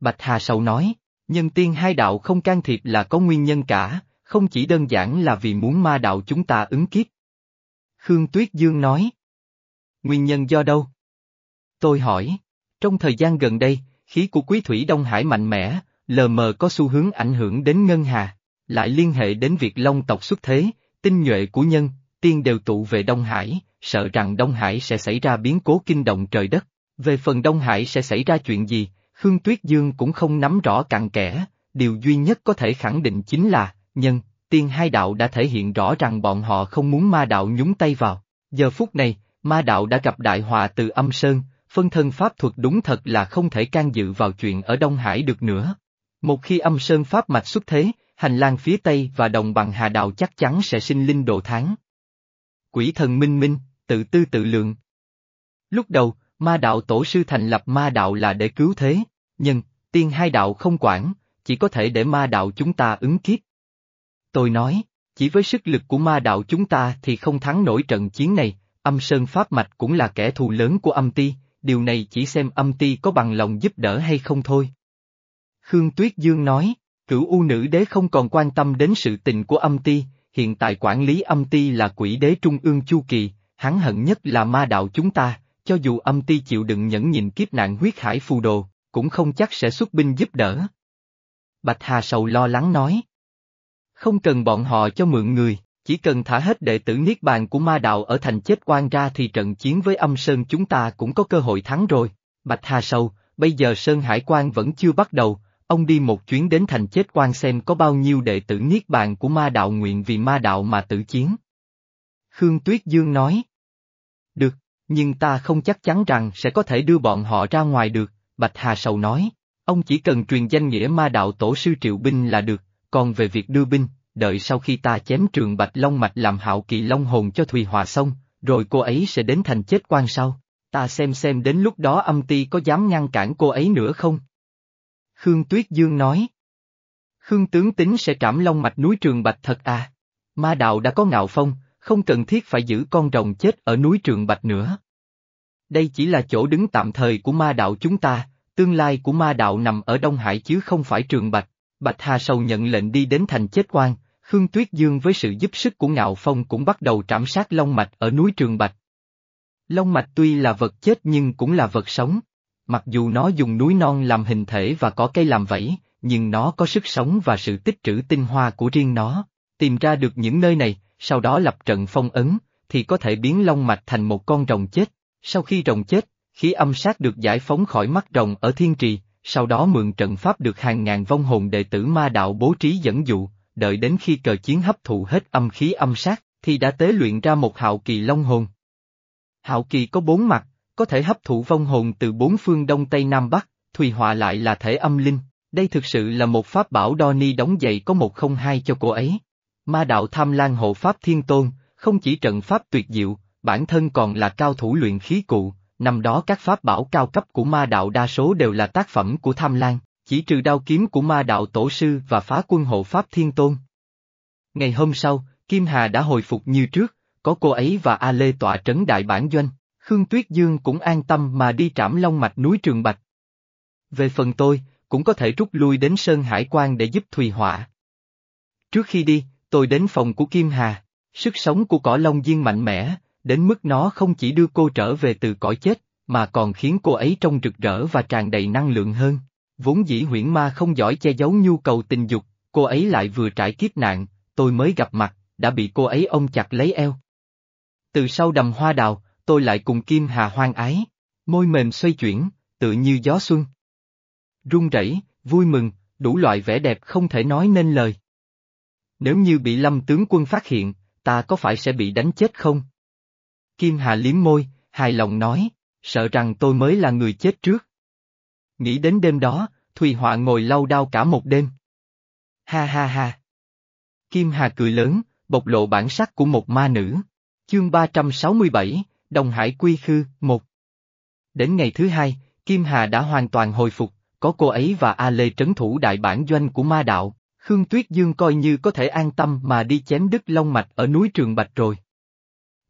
Bạch Hà Sầu nói, nhân tiên hai đạo không can thiệp là có nguyên nhân cả, không chỉ đơn giản là vì muốn ma đạo chúng ta ứng kiếp. Khương Tuyết Dương nói. Nguyên nhân do đâu? Tôi hỏi, trong thời gian gần đây, khí của quý thủy Đông Hải mạnh mẽ, lờ mờ có xu hướng ảnh hưởng đến Ngân Hà, lại liên hệ đến việc Long tộc xuất thế, tinh nhuệ của nhân, tiên đều tụ về Đông Hải, sợ rằng Đông Hải sẽ xảy ra biến cố kinh động trời đất. Về phần Đông Hải sẽ xảy ra chuyện gì, Khương Tuyết Dương cũng không nắm rõ cặn kẽ, điều duy nhất có thể khẳng định chính là, nhân, tiên hai đạo đã thể hiện rõ rằng bọn họ không muốn ma đạo nhúng tay vào. Giờ phút này, ma đạo đã gặp đại họa từ âm sơn, phân thân pháp thuật đúng thật là không thể can dự vào chuyện ở Đông Hải được nữa. Một khi âm sơn pháp mạch xuất thế, hành lang phía Tây và đồng bằng hà đạo chắc chắn sẽ sinh linh độ tháng. Quỷ thần minh minh, tự tư tự lượng. Lúc đầu, ma đạo tổ sư thành lập ma đạo là để cứu thế, nhưng, tiên hai đạo không quản, chỉ có thể để ma đạo chúng ta ứng kiếp. Tôi nói, chỉ với sức lực của ma đạo chúng ta thì không thắng nổi trận chiến này, âm sơn pháp mạch cũng là kẻ thù lớn của âm ti, điều này chỉ xem âm ti có bằng lòng giúp đỡ hay không thôi. Khương Tuyết Dương nói, cửu u nữ đế không còn quan tâm đến sự tình của âm ti, hiện tại quản lý âm ti là quỷ đế trung ương chu kỳ, hắn hận nhất là ma đạo chúng ta, cho dù âm ti chịu đựng nhẫn nhịn kiếp nạn huyết hải phù đồ, cũng không chắc sẽ xuất binh giúp đỡ. Bạch Hà Sầu lo lắng nói. Không cần bọn họ cho mượn người, chỉ cần thả hết đệ tử Niết Bàn của ma đạo ở thành chết quan ra thì trận chiến với âm Sơn chúng ta cũng có cơ hội thắng rồi. Bạch Hà Sầu, bây giờ Sơn Hải quan vẫn chưa bắt đầu, ông đi một chuyến đến thành chết quan xem có bao nhiêu đệ tử Niết Bàn của ma đạo nguyện vì ma đạo mà tử chiến. Khương Tuyết Dương nói. Được, nhưng ta không chắc chắn rằng sẽ có thể đưa bọn họ ra ngoài được, Bạch Hà Sầu nói. Ông chỉ cần truyền danh nghĩa ma đạo tổ sư triệu binh là được, còn về việc đưa binh, đợi sau khi ta chém trường Bạch Long Mạch làm hạo kỳ Long hồn cho Thùy Hòa xong, rồi cô ấy sẽ đến thành chết quan sau. Ta xem xem đến lúc đó âm ti có dám ngăn cản cô ấy nữa không? Khương Tuyết Dương nói. Khương tướng tính sẽ trảm Long Mạch núi Trường Bạch thật à? Ma đạo đã có ngạo phong, không cần thiết phải giữ con rồng chết ở núi Trường Bạch nữa. Đây chỉ là chỗ đứng tạm thời của ma đạo chúng ta, tương lai của ma đạo nằm ở Đông Hải chứ không phải Trường Bạch. Bạch Hà Sầu nhận lệnh đi đến thành chết quan, Khương Tuyết Dương với sự giúp sức của Ngạo Phong cũng bắt đầu trảm sát Long Mạch ở núi Trường Bạch. Long Mạch tuy là vật chết nhưng cũng là vật sống. Mặc dù nó dùng núi non làm hình thể và có cây làm vẫy, nhưng nó có sức sống và sự tích trữ tinh hoa của riêng nó. Tìm ra được những nơi này, sau đó lập trận phong ấn, thì có thể biến Long Mạch thành một con rồng chết. Sau khi rồng chết, khí âm sát được giải phóng khỏi mắt rồng ở thiên trì, sau đó mượn trận pháp được hàng ngàn vong hồn đệ tử ma đạo bố trí dẫn dụ, đợi đến khi cờ chiến hấp thụ hết âm khí âm sát, thì đã tế luyện ra một hạo kỳ long hồn. Hạo kỳ có bốn mặt, có thể hấp thụ vong hồn từ bốn phương đông tây nam bắc, Thùy Họa lại là thể âm linh, đây thực sự là một pháp bảo đo ni đóng giày có một không hai cho cô ấy. Ma đạo tham lan hộ pháp thiên tôn, không chỉ trận pháp tuyệt diệu, bản thân còn là cao thủ luyện khí cụ, năm đó các pháp bảo cao cấp của ma đạo đa số đều là tác phẩm của tham lan, chỉ trừ đao kiếm của ma đạo tổ sư và phá quân hộ pháp thiên tôn. Ngày hôm sau, Kim Hà đã hồi phục như trước, có cô ấy và A Lê tọa trấn đại bản doanh, Khương Tuyết Dương cũng an tâm mà đi trảm long mạch núi Trường Bạch. Về phần tôi, cũng có thể rút lui đến Sơn Hải Quan để giúp Thùy Họa. Trước khi đi, tôi đến phòng của Kim Hà, sức sống của cỏ Long Diên mạnh mẽ, đến mức nó không chỉ đưa cô trở về từ cõi chết, mà còn khiến cô ấy trông rực rỡ và tràn đầy năng lượng hơn. Vốn dĩ huyễn ma không giỏi che giấu nhu cầu tình dục, cô ấy lại vừa trải kiếp nạn, tôi mới gặp mặt, đã bị cô ấy ôm chặt lấy eo. Từ sau đầm hoa đào, tôi lại cùng Kim Hà hoang ái, môi mềm xoay chuyển, tự như gió xuân. Run rẩy, vui mừng, đủ loại vẻ đẹp không thể nói nên lời. Nếu như bị lâm tướng quân phát hiện, ta có phải sẽ bị đánh chết không? Kim Hà liếm môi, hài lòng nói, sợ rằng tôi mới là người chết trước. Nghĩ đến đêm đó, Thùy Họa ngồi lau đau cả một đêm. Ha ha ha. Kim Hà cười lớn, bộc lộ bản sắc của một ma nữ. Chương 367, Đồng Hải Quy Khư, 1 Đến ngày thứ hai, Kim Hà đã hoàn toàn hồi phục, có cô ấy và A Lê trấn thủ đại bản doanh của ma đạo, Khương Tuyết Dương coi như có thể an tâm mà đi chém đứt long mạch ở núi Trường Bạch rồi.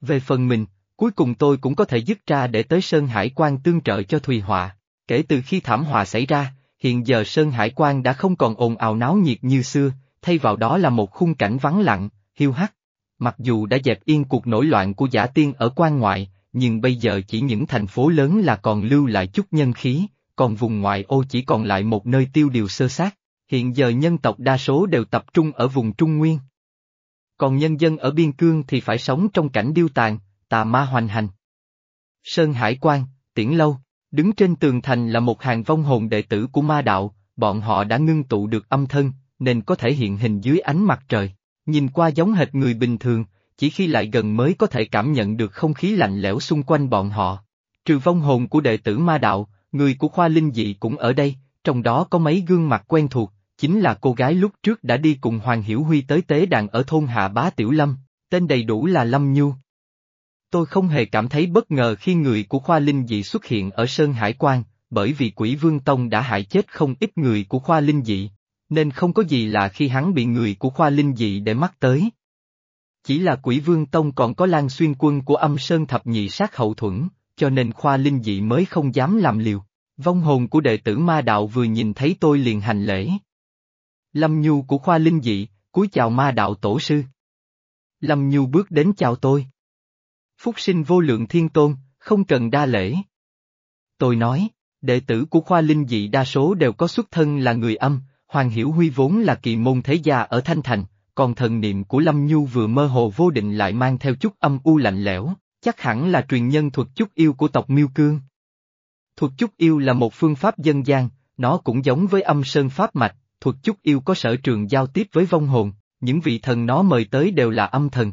Về phần mình, cuối cùng tôi cũng có thể dứt ra để tới Sơn Hải Quan tương trợ cho Thùy Họa. Kể từ khi thảm họa xảy ra, hiện giờ Sơn Hải Quan đã không còn ồn ào náo nhiệt như xưa, thay vào đó là một khung cảnh vắng lặng, hiu hắt. Mặc dù đã dẹp yên cuộc nổi loạn của giả tiên ở quan ngoại, nhưng bây giờ chỉ những thành phố lớn là còn lưu lại chút nhân khí, còn vùng ngoại ô chỉ còn lại một nơi tiêu điều sơ sát. Hiện giờ nhân tộc đa số đều tập trung ở vùng Trung Nguyên. Còn nhân dân ở biên cương thì phải sống trong cảnh điêu tàn, tà ma hoành hành. Sơn Hải Quan, Tiễn Lâu, đứng trên tường thành là một hàng vong hồn đệ tử của ma đạo, bọn họ đã ngưng tụ được âm thân, nên có thể hiện hình dưới ánh mặt trời. Nhìn qua giống hệt người bình thường, chỉ khi lại gần mới có thể cảm nhận được không khí lạnh lẽo xung quanh bọn họ. Trừ vong hồn của đệ tử ma đạo, người của khoa linh dị cũng ở đây, trong đó có mấy gương mặt quen thuộc, chính là cô gái lúc trước đã đi cùng Hoàng Hiểu Huy tới tế đàn ở thôn Hạ Bá Tiểu Lâm, tên đầy đủ là Lâm Nhu. Tôi không hề cảm thấy bất ngờ khi người của khoa linh dị xuất hiện ở Sơn Hải Quan, bởi vì quỷ vương tông đã hại chết không ít người của khoa linh dị, nên không có gì là khi hắn bị người của khoa linh dị để mắt tới. Chỉ là quỷ vương tông còn có lan xuyên quân của âm sơn thập nhị sát hậu thuẫn, cho nên khoa linh dị mới không dám làm liều. Vong hồn của đệ tử ma đạo vừa nhìn thấy tôi liền hành lễ. Lâm Nhu của khoa linh dị, cúi chào ma đạo tổ sư. Lâm Nhu bước đến chào tôi. Phúc sinh vô lượng thiên tôn, không cần đa lễ. Tôi nói, đệ tử của khoa linh dị đa số đều có xuất thân là người âm, Hoàng Hiểu Huy vốn là kỳ môn thế gia ở Thanh Thành, còn thần niệm của Lâm Nhu vừa mơ hồ vô định lại mang theo chút âm u lạnh lẽo, chắc hẳn là truyền nhân thuật chút yêu của tộc Miêu Cương. Thuật chút yêu là một phương pháp dân gian, nó cũng giống với âm sơn pháp mạch, thuật chút yêu có sở trường giao tiếp với vong hồn, những vị thần nó mời tới đều là âm thần.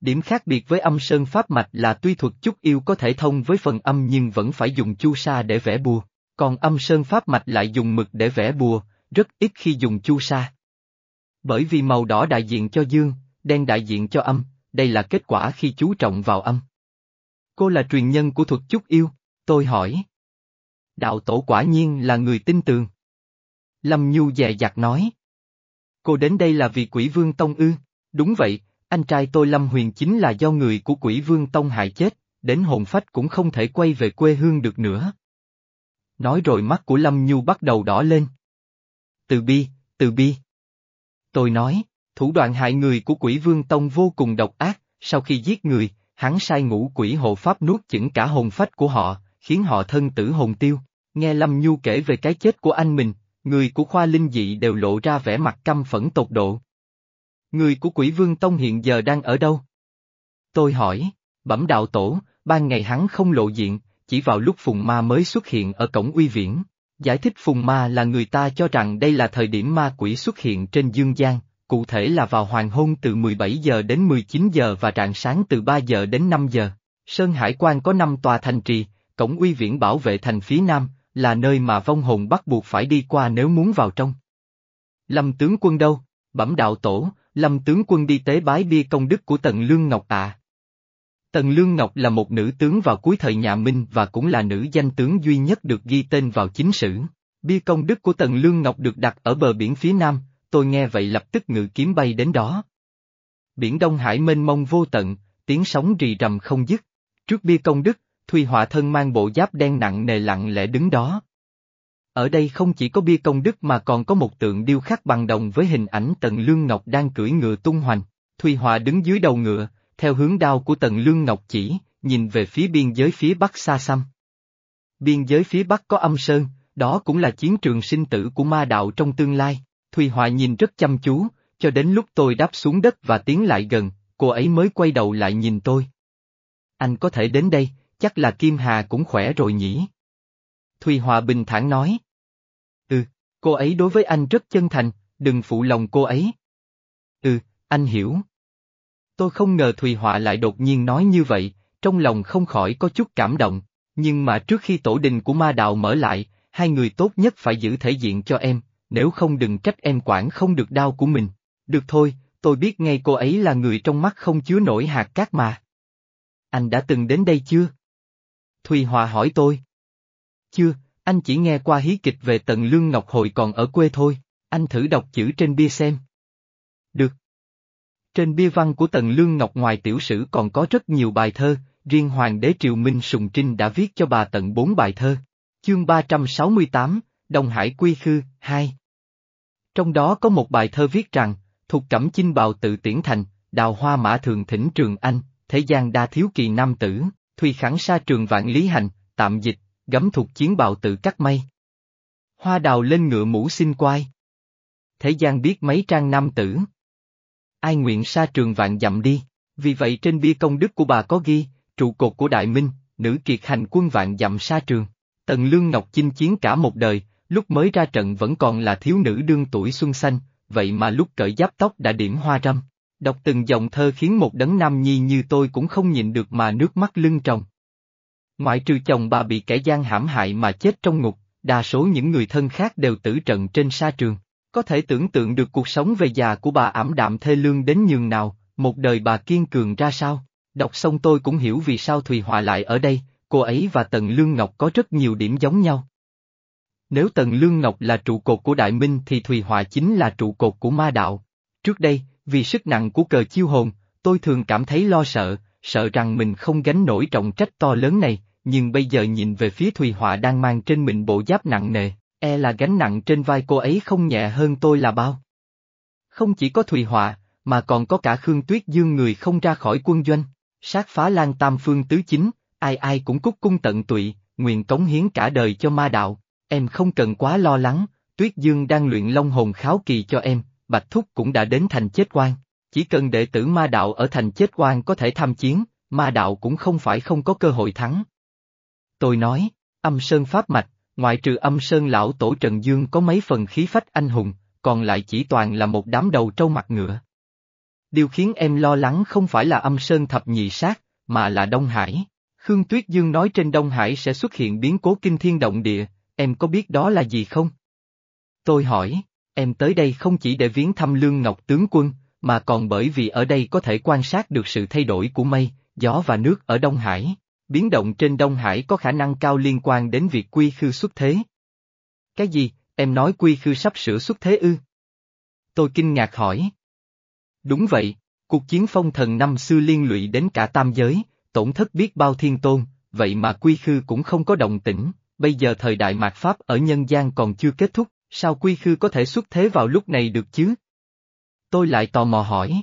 Điểm khác biệt với âm sơn pháp mạch là tuy thuật chút yêu có thể thông với phần âm nhưng vẫn phải dùng chu sa để vẽ bùa, còn âm sơn pháp mạch lại dùng mực để vẽ bùa, rất ít khi dùng chu sa. Bởi vì màu đỏ đại diện cho dương, đen đại diện cho âm, đây là kết quả khi chú trọng vào âm. Cô là truyền nhân của thuật chút yêu, tôi hỏi. Đạo tổ quả nhiên là người tin tường. Lâm Nhu dè dặt nói. Cô đến đây là vì quỷ vương tông ư, đúng vậy, anh trai tôi Lâm Huyền chính là do người của quỷ vương tông hại chết, đến hồn phách cũng không thể quay về quê hương được nữa. Nói rồi mắt của Lâm Nhu bắt đầu đỏ lên. Từ bi, từ bi. Tôi nói, thủ đoạn hại người của quỷ vương tông vô cùng độc ác, sau khi giết người, hắn sai ngũ quỷ hộ pháp nuốt chửng cả hồn phách của họ, khiến họ thân tử hồn tiêu. Nghe Lâm Nhu kể về cái chết của anh mình, người của khoa linh dị đều lộ ra vẻ mặt căm phẫn tột độ. Người của quỷ vương tông hiện giờ đang ở đâu? Tôi hỏi, bẩm đạo tổ, ban ngày hắn không lộ diện, chỉ vào lúc Phùng Ma mới xuất hiện ở cổng uy viễn. Giải thích Phùng Ma là người ta cho rằng đây là thời điểm ma quỷ xuất hiện trên dương gian, cụ thể là vào hoàng hôn từ 17 giờ đến 19 giờ và rạng sáng từ 3 giờ đến 5 giờ. Sơn Hải quan có 5 tòa thành trì, cổng uy viễn bảo vệ thành phía nam, là nơi mà vong hồn bắt buộc phải đi qua nếu muốn vào trong. Lâm tướng quân đâu? Bẩm đạo tổ, Lâm tướng quân đi tế bái bia công đức của Tần Lương Ngọc à. Tần Lương Ngọc là một nữ tướng vào cuối thời nhà Minh và cũng là nữ danh tướng duy nhất được ghi tên vào chính sử. Bia công đức của Tần Lương Ngọc được đặt ở bờ biển phía nam, tôi nghe vậy lập tức ngự kiếm bay đến đó. Biển Đông Hải mênh mông vô tận, tiếng sóng rì rầm không dứt. Trước bia công đức, Thùy Họa thân mang bộ giáp đen nặng nề lặng lẽ đứng đó. Ở đây không chỉ có bia công đức mà còn có một tượng điêu khắc bằng đồng với hình ảnh Tần Lương Ngọc đang cưỡi ngựa tung hoành. Thùy Họa đứng dưới đầu ngựa, theo hướng đao của Tần Lương Ngọc chỉ, nhìn về phía biên giới phía bắc xa xăm. Biên giới phía bắc có âm sơn, đó cũng là chiến trường sinh tử của ma đạo trong tương lai. Thùy Họa nhìn rất chăm chú, cho đến lúc tôi đáp xuống đất và tiến lại gần, cô ấy mới quay đầu lại nhìn tôi. Anh có thể đến đây, chắc là Kim Hà cũng khỏe rồi nhỉ? Thùy Họa bình thản nói. Ừ, cô ấy đối với anh rất chân thành, đừng phụ lòng cô ấy. Ừ, anh hiểu. Tôi không ngờ Thùy Họa lại đột nhiên nói như vậy, trong lòng không khỏi có chút cảm động, nhưng mà trước khi tổ đình của ma đạo mở lại, hai người tốt nhất phải giữ thể diện cho em, nếu không đừng trách em quản không được đau của mình. Được thôi, tôi biết ngay cô ấy là người trong mắt không chứa nổi hạt cát mà. Anh đã từng đến đây chưa? Thùy Hòa hỏi tôi. Chưa, anh chỉ nghe qua hí kịch về Tần Lương Ngọc Hội còn ở quê thôi, anh thử đọc chữ trên bia xem. Được. Trên bia văn của Tần Lương Ngọc ngoài tiểu sử còn có rất nhiều bài thơ, riêng Hoàng đế Triều Minh Sùng Trinh đã viết cho bà tận bốn bài thơ. Chương 368, Đông Hải Quy Khư, 2 Trong đó có một bài thơ viết rằng, thuộc Cẩm Chinh bào tự tiễn thành, đào hoa mã thường thỉnh trường anh, thế gian đa thiếu kỳ nam tử, Thùy khẳng sa trường vạn lý hành, tạm dịch, gấm thuộc chiến bào tự cắt mây. Hoa đào lên ngựa mũ xin quai. Thế gian biết mấy trang nam tử. Ai nguyện xa trường vạn dặm đi, vì vậy trên bia công đức của bà có ghi, trụ cột của Đại Minh, nữ kiệt hành quân vạn dặm xa trường. Tần Lương Ngọc chinh chiến cả một đời, lúc mới ra trận vẫn còn là thiếu nữ đương tuổi xuân xanh, vậy mà lúc cởi giáp tóc đã điểm hoa râm. Đọc từng dòng thơ khiến một đấng nam nhi như tôi cũng không nhịn được mà nước mắt lưng tròng. Ngoại trừ chồng bà bị kẻ gian hãm hại mà chết trong ngục, đa số những người thân khác đều tử trận trên sa trường. Có thể tưởng tượng được cuộc sống về già của bà ảm đạm thê lương đến nhường nào, một đời bà kiên cường ra sao. Đọc xong tôi cũng hiểu vì sao Thùy Hòa lại ở đây, cô ấy và Tần Lương Ngọc có rất nhiều điểm giống nhau. Nếu Tần Lương Ngọc là trụ cột của Đại Minh thì Thùy Hòa chính là trụ cột của ma đạo. Trước đây, vì sức nặng của cờ chiêu hồn, tôi thường cảm thấy lo sợ, sợ rằng mình không gánh nổi trọng trách to lớn này, nhưng bây giờ nhìn về phía Thùy Họa đang mang trên mình bộ giáp nặng nề, e là gánh nặng trên vai cô ấy không nhẹ hơn tôi là bao. Không chỉ có Thùy Họa, mà còn có cả Khương Tuyết Dương người không ra khỏi quân doanh, sát phá lan tam phương tứ chính, ai ai cũng cúc cung tận tụy, nguyện cống hiến cả đời cho ma đạo, em không cần quá lo lắng, Tuyết Dương đang luyện long hồn kháo kỳ cho em, Bạch Thúc cũng đã đến thành chết quan. Chỉ cần đệ tử ma đạo ở thành chết quan có thể tham chiến, ma đạo cũng không phải không có cơ hội thắng. Tôi nói, âm sơn pháp mạch, ngoại trừ âm sơn lão tổ Trần Dương có mấy phần khí phách anh hùng, còn lại chỉ toàn là một đám đầu trâu mặt ngựa. Điều khiến em lo lắng không phải là âm sơn thập nhị sát, mà là Đông Hải. Khương Tuyết Dương nói trên Đông Hải sẽ xuất hiện biến cố kinh thiên động địa, em có biết đó là gì không? Tôi hỏi, em tới đây không chỉ để viếng thăm Lương Ngọc tướng quân, mà còn bởi vì ở đây có thể quan sát được sự thay đổi của mây, gió và nước ở Đông Hải. Biến động trên Đông Hải có khả năng cao liên quan đến việc quy khư xuất thế. Cái gì, em nói quy khư sắp sửa xuất thế ư? Tôi kinh ngạc hỏi. Đúng vậy, cuộc chiến phong thần năm xưa liên lụy đến cả tam giới, tổn thất biết bao thiên tôn, vậy mà quy khư cũng không có động tĩnh, bây giờ thời đại mạt Pháp ở nhân gian còn chưa kết thúc, sao quy khư có thể xuất thế vào lúc này được chứ? Tôi lại tò mò hỏi.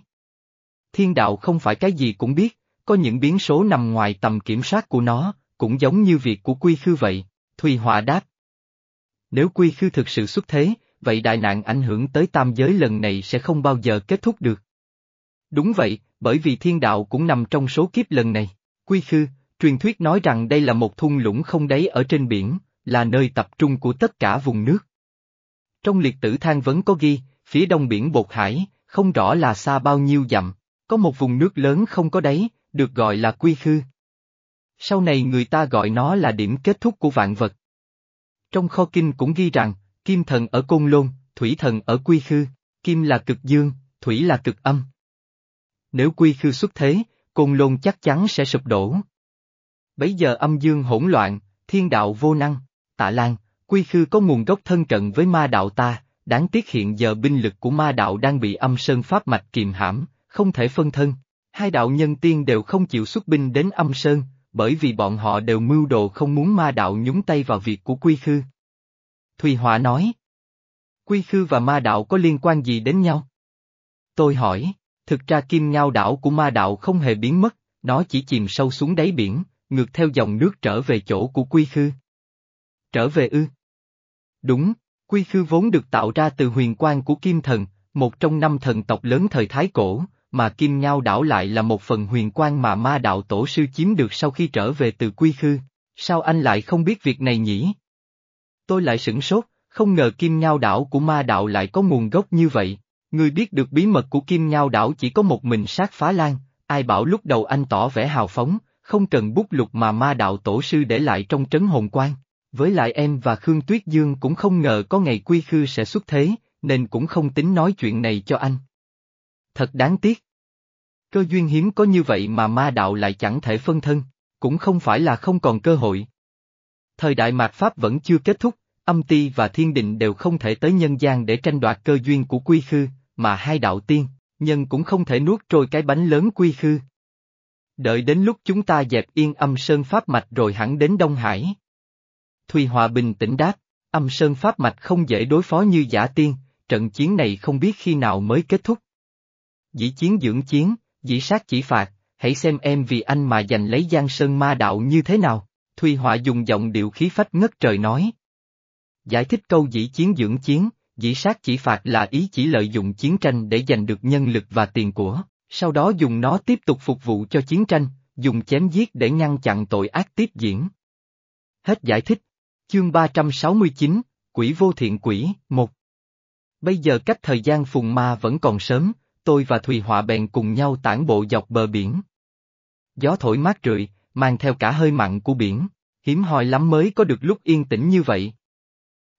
Thiên đạo không phải cái gì cũng biết, có những biến số nằm ngoài tầm kiểm soát của nó, cũng giống như việc của quy khư vậy, Thùy Hòa đáp. Nếu quy khư thực sự xuất thế, vậy đại nạn ảnh hưởng tới tam giới lần này sẽ không bao giờ kết thúc được. Đúng vậy, bởi vì thiên đạo cũng nằm trong số kiếp lần này. Quy khư, truyền thuyết nói rằng đây là một thung lũng không đáy ở trên biển, là nơi tập trung của tất cả vùng nước. Trong liệt tử thang vẫn có ghi, phía đông biển Bột Hải, không rõ là xa bao nhiêu dặm, có một vùng nước lớn không có đáy, được gọi là quy khư. Sau này người ta gọi nó là điểm kết thúc của vạn vật. Trong kho kinh cũng ghi rằng, kim thần ở Côn Lôn, thủy thần ở Quy Khư, kim là cực dương, thủy là cực âm. Nếu Quy Khư xuất thế, Côn Lôn chắc chắn sẽ sụp đổ. Bấy giờ âm dương hỗn loạn, thiên đạo vô năng, tạ lan, Quy Khư có nguồn gốc thân cận với ma đạo ta, đáng tiếc hiện giờ binh lực của ma đạo đang bị âm sơn pháp mạch kiềm hãm, không thể phân thân. Hai đạo nhân tiên đều không chịu xuất binh đến âm sơn, bởi vì bọn họ đều mưu đồ không muốn ma đạo nhúng tay vào việc của Quy Khư. Thùy Họa nói. Quy Khư và ma đạo có liên quan gì đến nhau? Tôi hỏi, thực ra kim ngao đảo của ma đạo không hề biến mất, nó chỉ chìm sâu xuống đáy biển, ngược theo dòng nước trở về chỗ của Quy Khư. Trở về ư? Đúng, Quy Khư vốn được tạo ra từ huyền quang của Kim Thần, một trong năm thần tộc lớn thời Thái Cổ, mà Kim nhao đảo lại là một phần huyền quang mà ma đạo tổ sư chiếm được sau khi trở về từ Quy Khư. Sao anh lại không biết việc này nhỉ? Tôi lại sửng sốt, không ngờ Kim nhao đảo của ma đạo lại có nguồn gốc như vậy. Người biết được bí mật của Kim nhao đảo chỉ có một mình sát phá lan, ai bảo lúc đầu anh tỏ vẻ hào phóng, không cần bút lục mà ma đạo tổ sư để lại trong trấn hồn quan. Với lại em và Khương Tuyết Dương cũng không ngờ có ngày quy khư sẽ xuất thế, nên cũng không tính nói chuyện này cho anh. Thật đáng tiếc. Cơ duyên hiếm có như vậy mà ma đạo lại chẳng thể phân thân, cũng không phải là không còn cơ hội. Thời đại mạt Pháp vẫn chưa kết thúc, âm ti và thiên định đều không thể tới nhân gian để tranh đoạt cơ duyên của quy khư, mà hai đạo tiên, nhân cũng không thể nuốt trôi cái bánh lớn quy khư. Đợi đến lúc chúng ta dẹp yên âm sơn pháp mạch rồi hẳn đến Đông Hải. Thùy Hòa bình tĩnh đáp, âm sơn pháp mạch không dễ đối phó như giả tiên, trận chiến này không biết khi nào mới kết thúc. Dĩ chiến dưỡng chiến, dĩ sát chỉ phạt, hãy xem em vì anh mà giành lấy Giang Sơn ma đạo như thế nào, Thùy Họa dùng giọng điệu khí phách ngất trời nói. Giải thích câu dĩ chiến dưỡng chiến, dĩ sát chỉ phạt là ý chỉ lợi dụng chiến tranh để giành được nhân lực và tiền của, sau đó dùng nó tiếp tục phục vụ cho chiến tranh, dùng chém giết để ngăn chặn tội ác tiếp diễn. Hết giải thích. Chương 369, Quỷ vô thiện quỷ, một. Bây giờ cách thời gian phùng ma vẫn còn sớm, tôi và Thùy Họa bèn cùng nhau tản bộ dọc bờ biển. Gió thổi mát rượi, mang theo cả hơi mặn của biển, hiếm hoi lắm mới có được lúc yên tĩnh như vậy.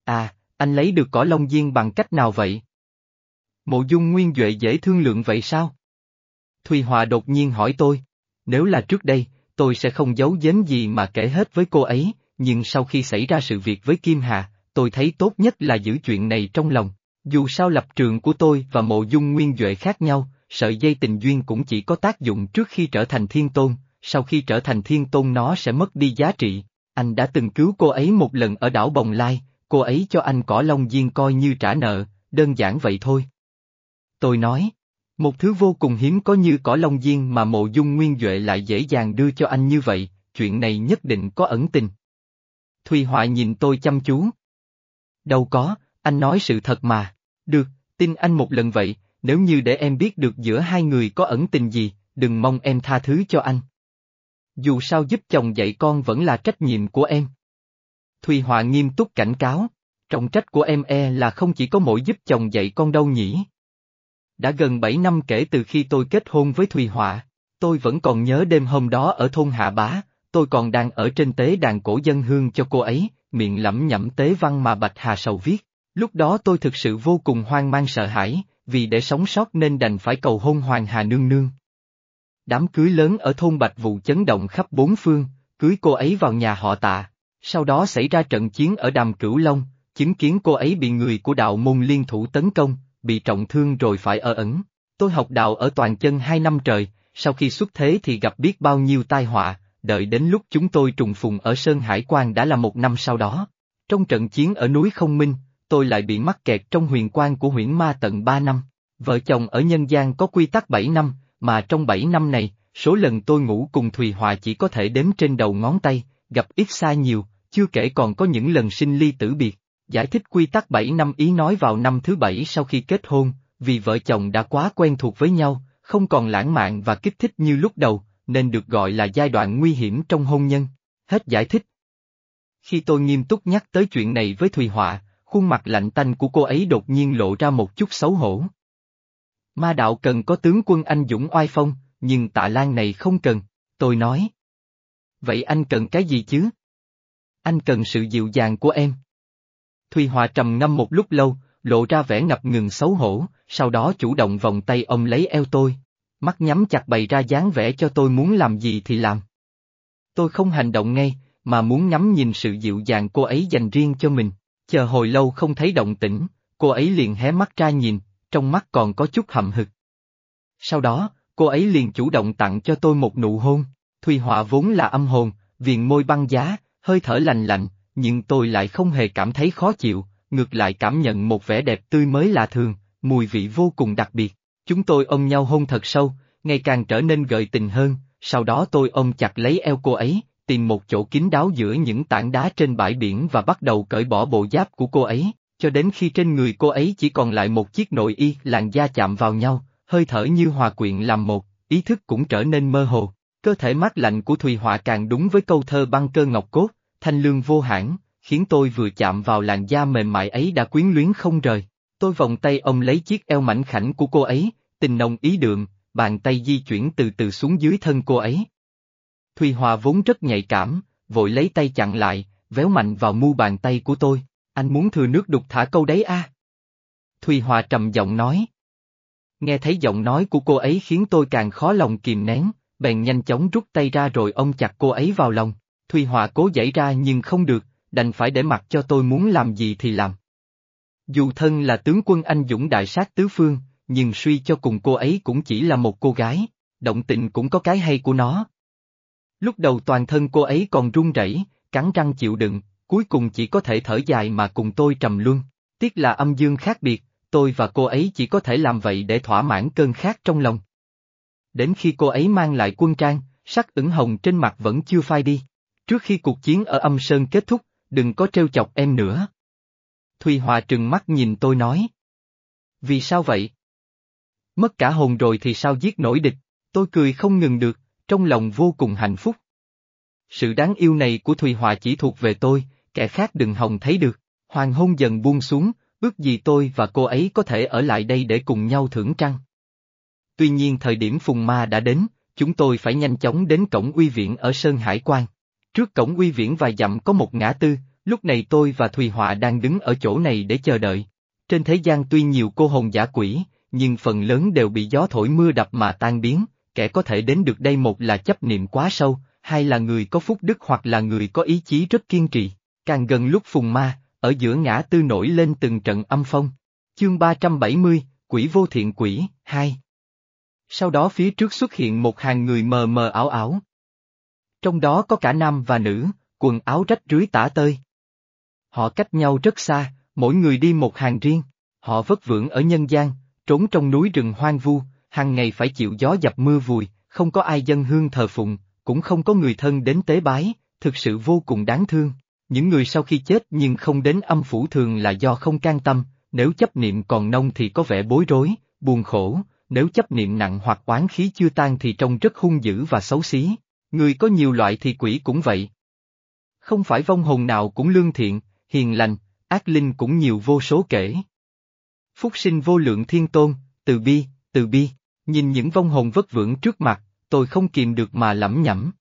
À, anh lấy được cỏ lông diên bằng cách nào vậy? Mộ dung nguyên Duệ dễ thương lượng vậy sao? Thùy Họa đột nhiên hỏi tôi, nếu là trước đây, tôi sẽ không giấu giếm gì mà kể hết với cô ấy, nhưng sau khi xảy ra sự việc với Kim Hà, tôi thấy tốt nhất là giữ chuyện này trong lòng. Dù sao lập trường của tôi và mộ dung nguyên Duệ khác nhau, sợi dây tình duyên cũng chỉ có tác dụng trước khi trở thành thiên tôn, sau khi trở thành thiên tôn nó sẽ mất đi giá trị. Anh đã từng cứu cô ấy một lần ở đảo Bồng Lai, cô ấy cho anh cỏ long diên coi như trả nợ, đơn giản vậy thôi. Tôi nói, một thứ vô cùng hiếm có như cỏ long diên mà mộ dung nguyên Duệ lại dễ dàng đưa cho anh như vậy, chuyện này nhất định có ẩn tình. Thùy Họa nhìn tôi chăm chú. Đâu có, anh nói sự thật mà. Được, tin anh một lần vậy, nếu như để em biết được giữa hai người có ẩn tình gì, đừng mong em tha thứ cho anh. Dù sao giúp chồng dạy con vẫn là trách nhiệm của em. Thùy Họa nghiêm túc cảnh cáo, trọng trách của em e là không chỉ có mỗi giúp chồng dạy con đâu nhỉ. Đã gần 7 năm kể từ khi tôi kết hôn với Thùy Họa, tôi vẫn còn nhớ đêm hôm đó ở thôn Hạ Bá, tôi còn đang ở trên tế đàn cổ dân hương cho cô ấy, miệng lẩm nhẩm tế văn mà Bạch Hà Sầu viết. Lúc đó tôi thực sự vô cùng hoang mang sợ hãi, vì để sống sót nên đành phải cầu hôn Hoàng Hà Nương Nương. Đám cưới lớn ở thôn Bạch Vụ chấn động khắp bốn phương, cưới cô ấy vào nhà họ tạ. Sau đó xảy ra trận chiến ở đàm Cửu Long, chứng kiến cô ấy bị người của đạo môn liên thủ tấn công, bị trọng thương rồi phải ở ẩn. Tôi học đạo ở toàn chân hai năm trời, sau khi xuất thế thì gặp biết bao nhiêu tai họa, đợi đến lúc chúng tôi trùng phùng ở Sơn Hải Quan đã là một năm sau đó. Trong trận chiến ở núi Không Minh, tôi lại bị mắc kẹt trong huyền quan của huyễn ma tận ba năm. Vợ chồng ở nhân gian có quy tắc bảy năm, mà trong bảy năm này, số lần tôi ngủ cùng Thùy Hòa chỉ có thể đếm trên đầu ngón tay, gặp ít xa nhiều, chưa kể còn có những lần sinh ly tử biệt. Giải thích quy tắc bảy năm ý nói vào năm thứ bảy sau khi kết hôn, vì vợ chồng đã quá quen thuộc với nhau, không còn lãng mạn và kích thích như lúc đầu, nên được gọi là giai đoạn nguy hiểm trong hôn nhân. Hết giải thích. Khi tôi nghiêm túc nhắc tới chuyện này với Thùy Họa, khuôn mặt lạnh tanh của cô ấy đột nhiên lộ ra một chút xấu hổ. Ma đạo cần có tướng quân anh dũng oai phong, nhưng tạ lan này không cần, tôi nói. Vậy anh cần cái gì chứ? Anh cần sự dịu dàng của em. Thùy Hòa trầm ngâm một lúc lâu, lộ ra vẻ ngập ngừng xấu hổ, sau đó chủ động vòng tay ông lấy eo tôi. Mắt nhắm chặt bày ra dáng vẻ cho tôi muốn làm gì thì làm. Tôi không hành động ngay, mà muốn ngắm nhìn sự dịu dàng cô ấy dành riêng cho mình. Chờ hồi lâu không thấy động tĩnh, cô ấy liền hé mắt ra nhìn, trong mắt còn có chút hậm hực. Sau đó, cô ấy liền chủ động tặng cho tôi một nụ hôn. Thùy Họa vốn là âm hồn, viền môi băng giá, hơi thở lành lạnh, nhưng tôi lại không hề cảm thấy khó chịu, ngược lại cảm nhận một vẻ đẹp tươi mới lạ thường, mùi vị vô cùng đặc biệt. Chúng tôi ôm nhau hôn thật sâu, ngày càng trở nên gợi tình hơn, sau đó tôi ôm chặt lấy eo cô ấy, tìm một chỗ kín đáo giữa những tảng đá trên bãi biển và bắt đầu cởi bỏ bộ giáp của cô ấy, cho đến khi trên người cô ấy chỉ còn lại một chiếc nội y làn da chạm vào nhau, hơi thở như hòa quyện làm một, ý thức cũng trở nên mơ hồ. Cơ thể mát lạnh của Thùy Họa càng đúng với câu thơ băng cơ ngọc cốt, thanh lương vô hãng, khiến tôi vừa chạm vào làn da mềm mại ấy đã quyến luyến không rời. Tôi vòng tay ông lấy chiếc eo mảnh khảnh của cô ấy, tình nồng ý đượm, bàn tay di chuyển từ từ xuống dưới thân cô ấy. Thùy Hòa vốn rất nhạy cảm, vội lấy tay chặn lại, véo mạnh vào mu bàn tay của tôi, anh muốn thừa nước đục thả câu đấy à? Thùy Hòa trầm giọng nói. Nghe thấy giọng nói của cô ấy khiến tôi càng khó lòng kìm nén, bèn nhanh chóng rút tay ra rồi ôm chặt cô ấy vào lòng. Thùy Hòa cố giãy ra nhưng không được, đành phải để mặc cho tôi muốn làm gì thì làm. Dù thân là tướng quân anh dũng đại sát tứ phương, nhưng suy cho cùng cô ấy cũng chỉ là một cô gái, động tịnh cũng có cái hay của nó. Lúc đầu toàn thân cô ấy còn run rẩy, cắn răng chịu đựng, cuối cùng chỉ có thể thở dài mà cùng tôi trầm luân. Tiếc là âm dương khác biệt, tôi và cô ấy chỉ có thể làm vậy để thỏa mãn cơn khát trong lòng. Đến khi cô ấy mang lại quân trang, sắc ửng hồng trên mặt vẫn chưa phai đi. Trước khi cuộc chiến ở âm sơn kết thúc, đừng có trêu chọc em nữa. Thùy Hòa trừng mắt nhìn tôi nói. Vì sao vậy? Mất cả hồn rồi thì sao giết nổi địch, tôi cười không ngừng được, trong lòng vô cùng hạnh phúc. Sự đáng yêu này của Thùy Hòa chỉ thuộc về tôi, kẻ khác đừng hòng thấy được. Hoàng hôn dần buông xuống, ước gì tôi và cô ấy có thể ở lại đây để cùng nhau thưởng trăng. Tuy nhiên thời điểm phùng ma đã đến, chúng tôi phải nhanh chóng đến cổng uy viễn ở Sơn Hải Quan. Trước cổng uy viễn vài dặm có một ngã tư, lúc này tôi và Thùy Họa đang đứng ở chỗ này để chờ đợi. Trên thế gian tuy nhiều cô hồn giả quỷ, nhưng phần lớn đều bị gió thổi mưa đập mà tan biến, kẻ có thể đến được đây một là chấp niệm quá sâu, hai là người có phúc đức hoặc là người có ý chí rất kiên trì. Càng gần lúc phùng ma, ở giữa ngã tư nổi lên từng trận âm phong. Chương 370, Quỷ vô thiện quỷ, 2 Sau đó phía trước xuất hiện một hàng người mờ mờ ảo ảo. Trong đó có cả nam và nữ, quần áo rách rưới tả tơi. Họ cách nhau rất xa, mỗi người đi một hàng riêng. Họ vất vưởng ở nhân gian, trốn trong núi rừng hoang vu, hàng ngày phải chịu gió dập mưa vùi, không có ai dân hương thờ phụng, cũng không có người thân đến tế bái, thực sự vô cùng đáng thương. Những người sau khi chết nhưng không đến âm phủ thường là do không can tâm, nếu chấp niệm còn nông thì có vẻ bối rối, buồn khổ, nếu chấp niệm nặng hoặc oán khí chưa tan thì trông rất hung dữ và xấu xí. Người có nhiều loại thì quỷ cũng vậy. Không phải vong hồn nào cũng lương thiện, hiền lành, ác linh cũng nhiều vô số kể. Phúc sinh vô lượng thiên tôn, từ bi, từ bi, nhìn những vong hồn vất vưởng trước mặt, tôi không kìm được mà lẩm nhẩm.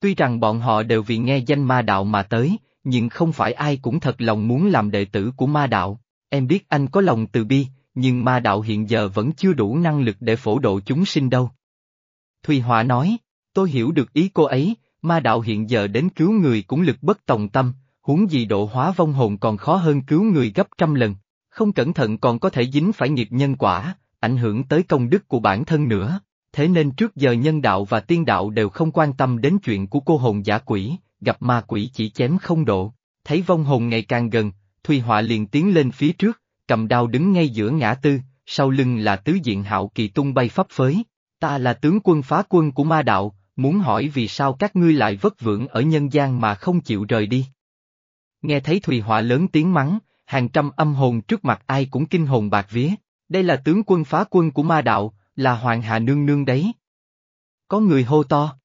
Tuy rằng bọn họ đều vì nghe danh ma đạo mà tới, nhưng không phải ai cũng thật lòng muốn làm đệ tử của ma đạo. Em biết anh có lòng từ bi, nhưng ma đạo hiện giờ vẫn chưa đủ năng lực để phổ độ chúng sinh đâu. Thùy Họa nói, tôi hiểu được ý cô ấy, ma đạo hiện giờ đến cứu người cũng lực bất tòng tâm, huống gì độ hóa vong hồn còn khó hơn cứu người gấp trăm lần, không cẩn thận còn có thể dính phải nghiệp nhân quả, ảnh hưởng tới công đức của bản thân nữa. Thế nên trước giờ nhân đạo và tiên đạo đều không quan tâm đến chuyện của cô hồn giả quỷ, gặp ma quỷ chỉ chém không độ. Thấy vong hồn ngày càng gần, Thùy Họa liền tiến lên phía trước, cầm đao đứng ngay giữa ngã tư, sau lưng là tứ diện hạo kỳ tung bay pháp phới. Ta là tướng quân phá quân của ma đạo, muốn hỏi vì sao các ngươi lại vất vưởng ở nhân gian mà không chịu rời đi. Nghe thấy Thùy Họa lớn tiếng mắng, hàng trăm âm hồn trước mặt ai cũng kinh hồn bạc vía. Đây là tướng quân phá quân của ma đạo, là Hoàng Hà Nương Nương đấy. Có người hô to.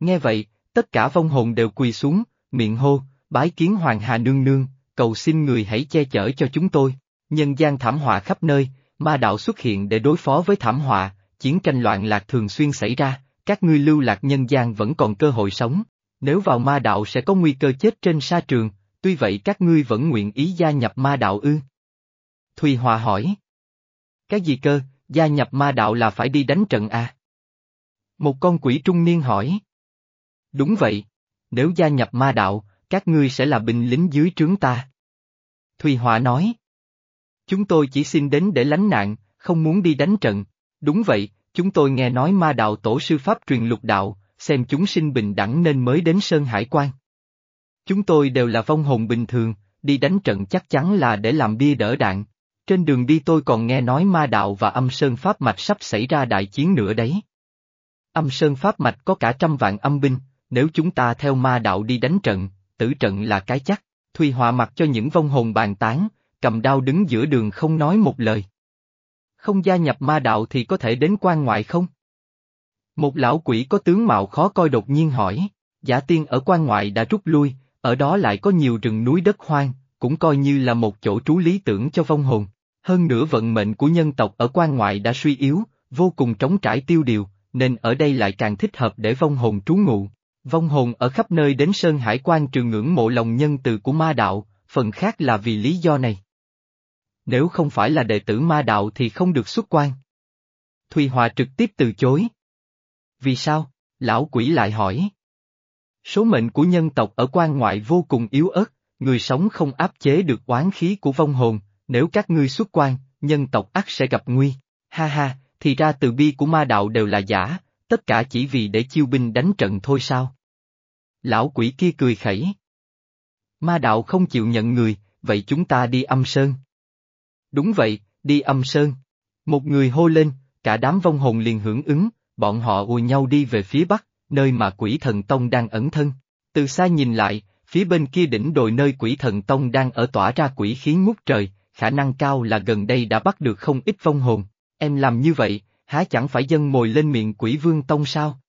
Nghe vậy, tất cả vong hồn đều quỳ xuống, miệng hô, bái kiến Hoàng Hà Nương Nương, cầu xin người hãy che chở cho chúng tôi. Nhân gian thảm họa khắp nơi, Ma đạo xuất hiện để đối phó với thảm họa, chiến tranh loạn lạc thường xuyên xảy ra, các ngươi lưu lạc nhân gian vẫn còn cơ hội sống. Nếu vào ma đạo sẽ có nguy cơ chết trên sa trường, tuy vậy các ngươi vẫn nguyện ý gia nhập ma đạo ư? Thùy Hòa hỏi. Cái gì cơ, gia nhập ma đạo là phải đi đánh trận à? Một con quỷ trung niên hỏi. Đúng vậy, nếu gia nhập ma đạo, các ngươi sẽ là binh lính dưới trướng ta. Thùy Hòa nói. Chúng tôi chỉ xin đến để lánh nạn, không muốn đi đánh trận. Đúng vậy, chúng tôi nghe nói ma đạo tổ sư Pháp truyền lục đạo, xem chúng sinh bình đẳng nên mới đến Sơn Hải Quan. Chúng tôi đều là vong hồn bình thường, đi đánh trận chắc chắn là để làm bia đỡ đạn. Trên đường đi tôi còn nghe nói ma đạo và âm sơn Pháp mạch sắp xảy ra đại chiến nữa đấy. Âm sơn Pháp mạch có cả trăm vạn âm binh, nếu chúng ta theo ma đạo đi đánh trận, tử trận là cái chắc. Thùy Hòa mặt cho những vong hồn bàn tán, cầm đao đứng giữa đường không nói một lời. Không gia nhập ma đạo thì có thể đến quan ngoại không? Một lão quỷ có tướng mạo khó coi đột nhiên hỏi, giả tiên ở quan ngoại đã rút lui, ở đó lại có nhiều rừng núi đất hoang, cũng coi như là một chỗ trú lý tưởng cho vong hồn. Hơn nữa vận mệnh của nhân tộc ở quan ngoại đã suy yếu, vô cùng trống trải tiêu điều, nên ở đây lại càng thích hợp để vong hồn trú ngụ. Vong hồn ở khắp nơi đến Sơn Hải quan trường ngưỡng mộ lòng nhân từ của ma đạo, phần khác là vì lý do này. Nếu không phải là đệ tử ma đạo thì không được xuất quan. Thùy Hòa trực tiếp từ chối. Vì sao? Lão quỷ lại hỏi. Số mệnh của nhân tộc ở quan ngoại vô cùng yếu ớt, người sống không áp chế được oán khí của vong hồn, nếu các ngươi xuất quan, nhân tộc ắt sẽ gặp nguy. Ha ha, thì ra từ bi của ma đạo đều là giả, tất cả chỉ vì để chiêu binh đánh trận thôi sao? Lão quỷ kia cười khẩy. Ma đạo không chịu nhận người, vậy chúng ta đi âm sơn. Đúng vậy, đi âm sơn. Một người hô lên, cả đám vong hồn liền hưởng ứng, bọn họ ùa nhau đi về phía bắc, nơi mà quỷ thần tông đang ẩn thân. Từ xa nhìn lại, phía bên kia đỉnh đồi nơi quỷ thần tông đang ở tỏa ra quỷ khí ngút trời, khả năng cao là gần đây đã bắt được không ít vong hồn. Em làm như vậy, há chẳng phải dân mồi lên miệng quỷ vương tông sao?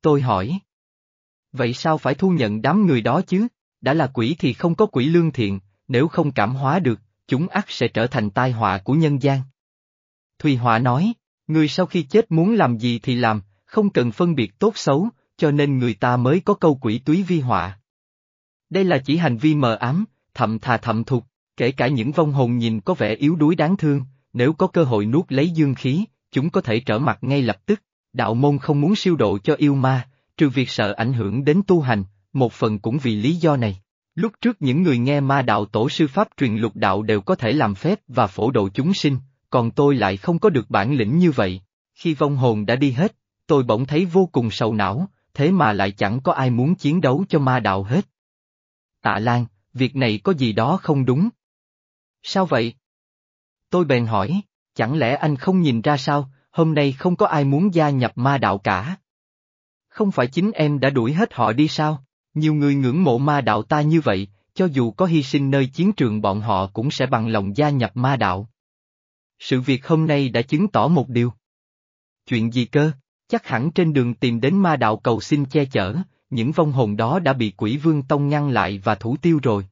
Tôi hỏi. Vậy sao phải thu nhận đám người đó chứ? Đã là quỷ thì không có quỷ lương thiện, nếu không cảm hóa được, chúng ắt sẽ trở thành tai họa của nhân gian. Thùy Họa nói, người sau khi chết muốn làm gì thì làm, không cần phân biệt tốt xấu, cho nên người ta mới có câu quỷ túy vi họa. Đây là chỉ hành vi mờ ám, thậm thà thậm thục, kể cả những vong hồn nhìn có vẻ yếu đuối đáng thương, nếu có cơ hội nuốt lấy dương khí, chúng có thể trở mặt ngay lập tức. Đạo môn không muốn siêu độ cho yêu ma, trừ việc sợ ảnh hưởng đến tu hành, một phần cũng vì lý do này. Lúc trước những người nghe ma đạo tổ sư Pháp truyền lục đạo đều có thể làm phép và phổ độ chúng sinh, còn tôi lại không có được bản lĩnh như vậy. Khi vong hồn đã đi hết, tôi bỗng thấy vô cùng sầu não, thế mà lại chẳng có ai muốn chiến đấu cho ma đạo hết. Tạ Lan, việc này có gì đó không đúng. Sao vậy? Tôi bèn hỏi, chẳng lẽ anh không nhìn ra sao, hôm nay không có ai muốn gia nhập ma đạo cả? Không phải chính em đã đuổi hết họ đi sao? Nhiều người ngưỡng mộ ma đạo ta như vậy, cho dù có hy sinh nơi chiến trường bọn họ cũng sẽ bằng lòng gia nhập ma đạo. Sự việc hôm nay đã chứng tỏ một điều. Chuyện gì cơ? Chắc hẳn trên đường tìm đến ma đạo cầu xin che chở, những vong hồn đó đã bị quỷ vương tông ngăn lại và thủ tiêu rồi.